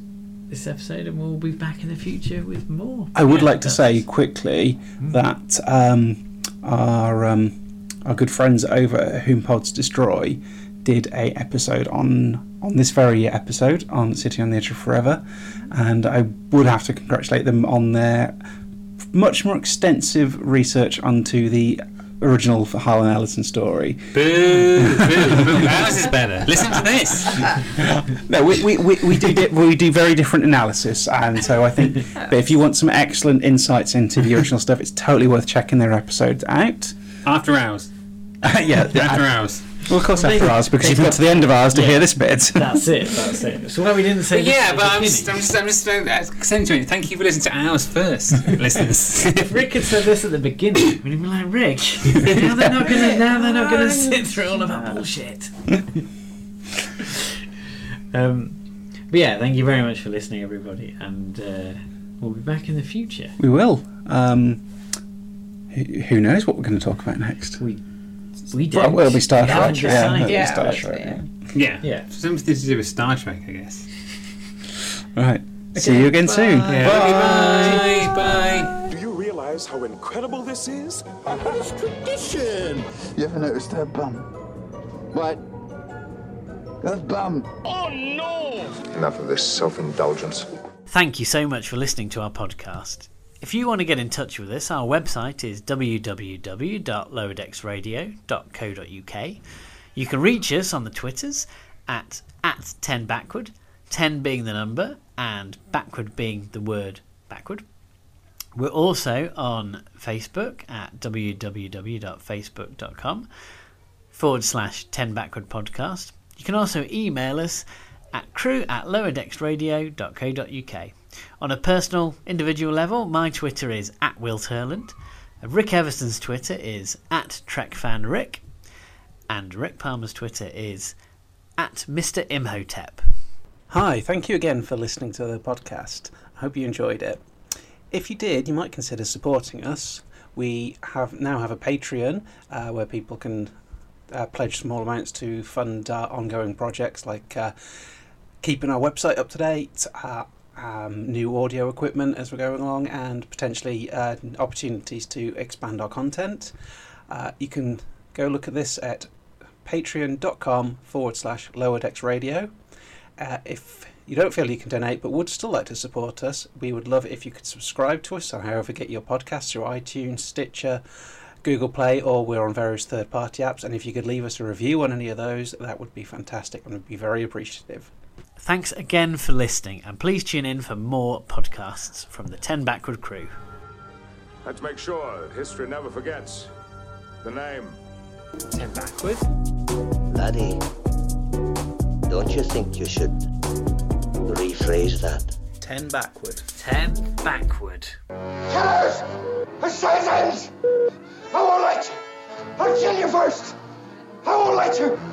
this episode, and we'll be back in the future with more. I would like to say that's- quickly that um, our um, our good friends over at Whom Pods Destroy did a episode on on this very episode on City on the Edge of Forever, and I would have to congratulate them on their much more extensive research onto the original Harlan Ellison story. Boo! Boo! boo. [laughs] Ours is better. Listen to this. No, we, we, we, we do di- we do very different analysis, and so I think that if you want some excellent insights into the original stuff, it's totally worth checking their episodes out. After hours. [laughs] yeah, After hours. Well, of course, They- after ours, because you've got got- to the end of ours to Yeah. hear this bit. That's it. That's it. So why we didn't say. But this yeah, at but the I'm just, I'm beginning? just, I'm just uh, accentuating. Thank you for listening to ours first, [laughs] listeners. If Rick had said this at the beginning, we'd have been like, Rick, now they're not gonna, now they're not gonna [laughs] sit through all of our bullshit. [laughs] Um, but yeah, thank you very much for listening, everybody, and uh, we'll be back in the future. We will. Um, who, who knows what we're going to talk about next? We we Well, don't. it'll be Star We haven't Trek. Yeah, decided. it'll be Yeah, Star Trek. yeah. Yeah. Yeah. Something to do with Star Trek, I guess. Right. See you again soon. Yeah. Bye. Bye. Do you realize how incredible this is? It's tradition. You ever noticed her bum? What? Her bum. Oh no! Enough of this self indulgence. Thank you so much for listening to our podcast. If you want to get in touch with us, our website is www.lowerdecksradio.co.uk. You can reach us on the Twitters at, at 10 backward, 10 being the number and backward being the word backward. We're also on Facebook at www.facebook.com forward slash 10 backward podcast. You can also email us at crew at lowerdecksradio.co.uk. On a personal, individual level, my Twitter is at Will Turland. Rick Everson's Twitter is at TrekFanRick. And Rick Palmer's Twitter is at Mr. Imhotep. Hi, thank you again for listening to the podcast. I hope you enjoyed it. If you did, you might consider supporting us. We have now have a Patreon uh, where people can uh, pledge small amounts to fund our ongoing projects like uh, keeping our website up to date, uh, um, new audio equipment as we're going along, and potentially uh, opportunities to expand our content. Uh, you can go look at this at patreon.com forward slash lower decks radio. Uh, if you don't feel you can donate but would still like to support us, we would love it if you could subscribe to us on however get your podcasts through iTunes, Stitcher, Google Play, or we're on various third party apps. And if you could leave us a review on any of those, that would be fantastic and we'd be very appreciative. Thanks again for listening, and please tune in for more podcasts from the 10 Backward crew. Let's make sure that history never forgets the name. 10 Backward? Laddie, don't you think you should rephrase that? 10 backward. 10 Backward. Killers! Assassins! I won't let you! I'll kill you first! I won't let you!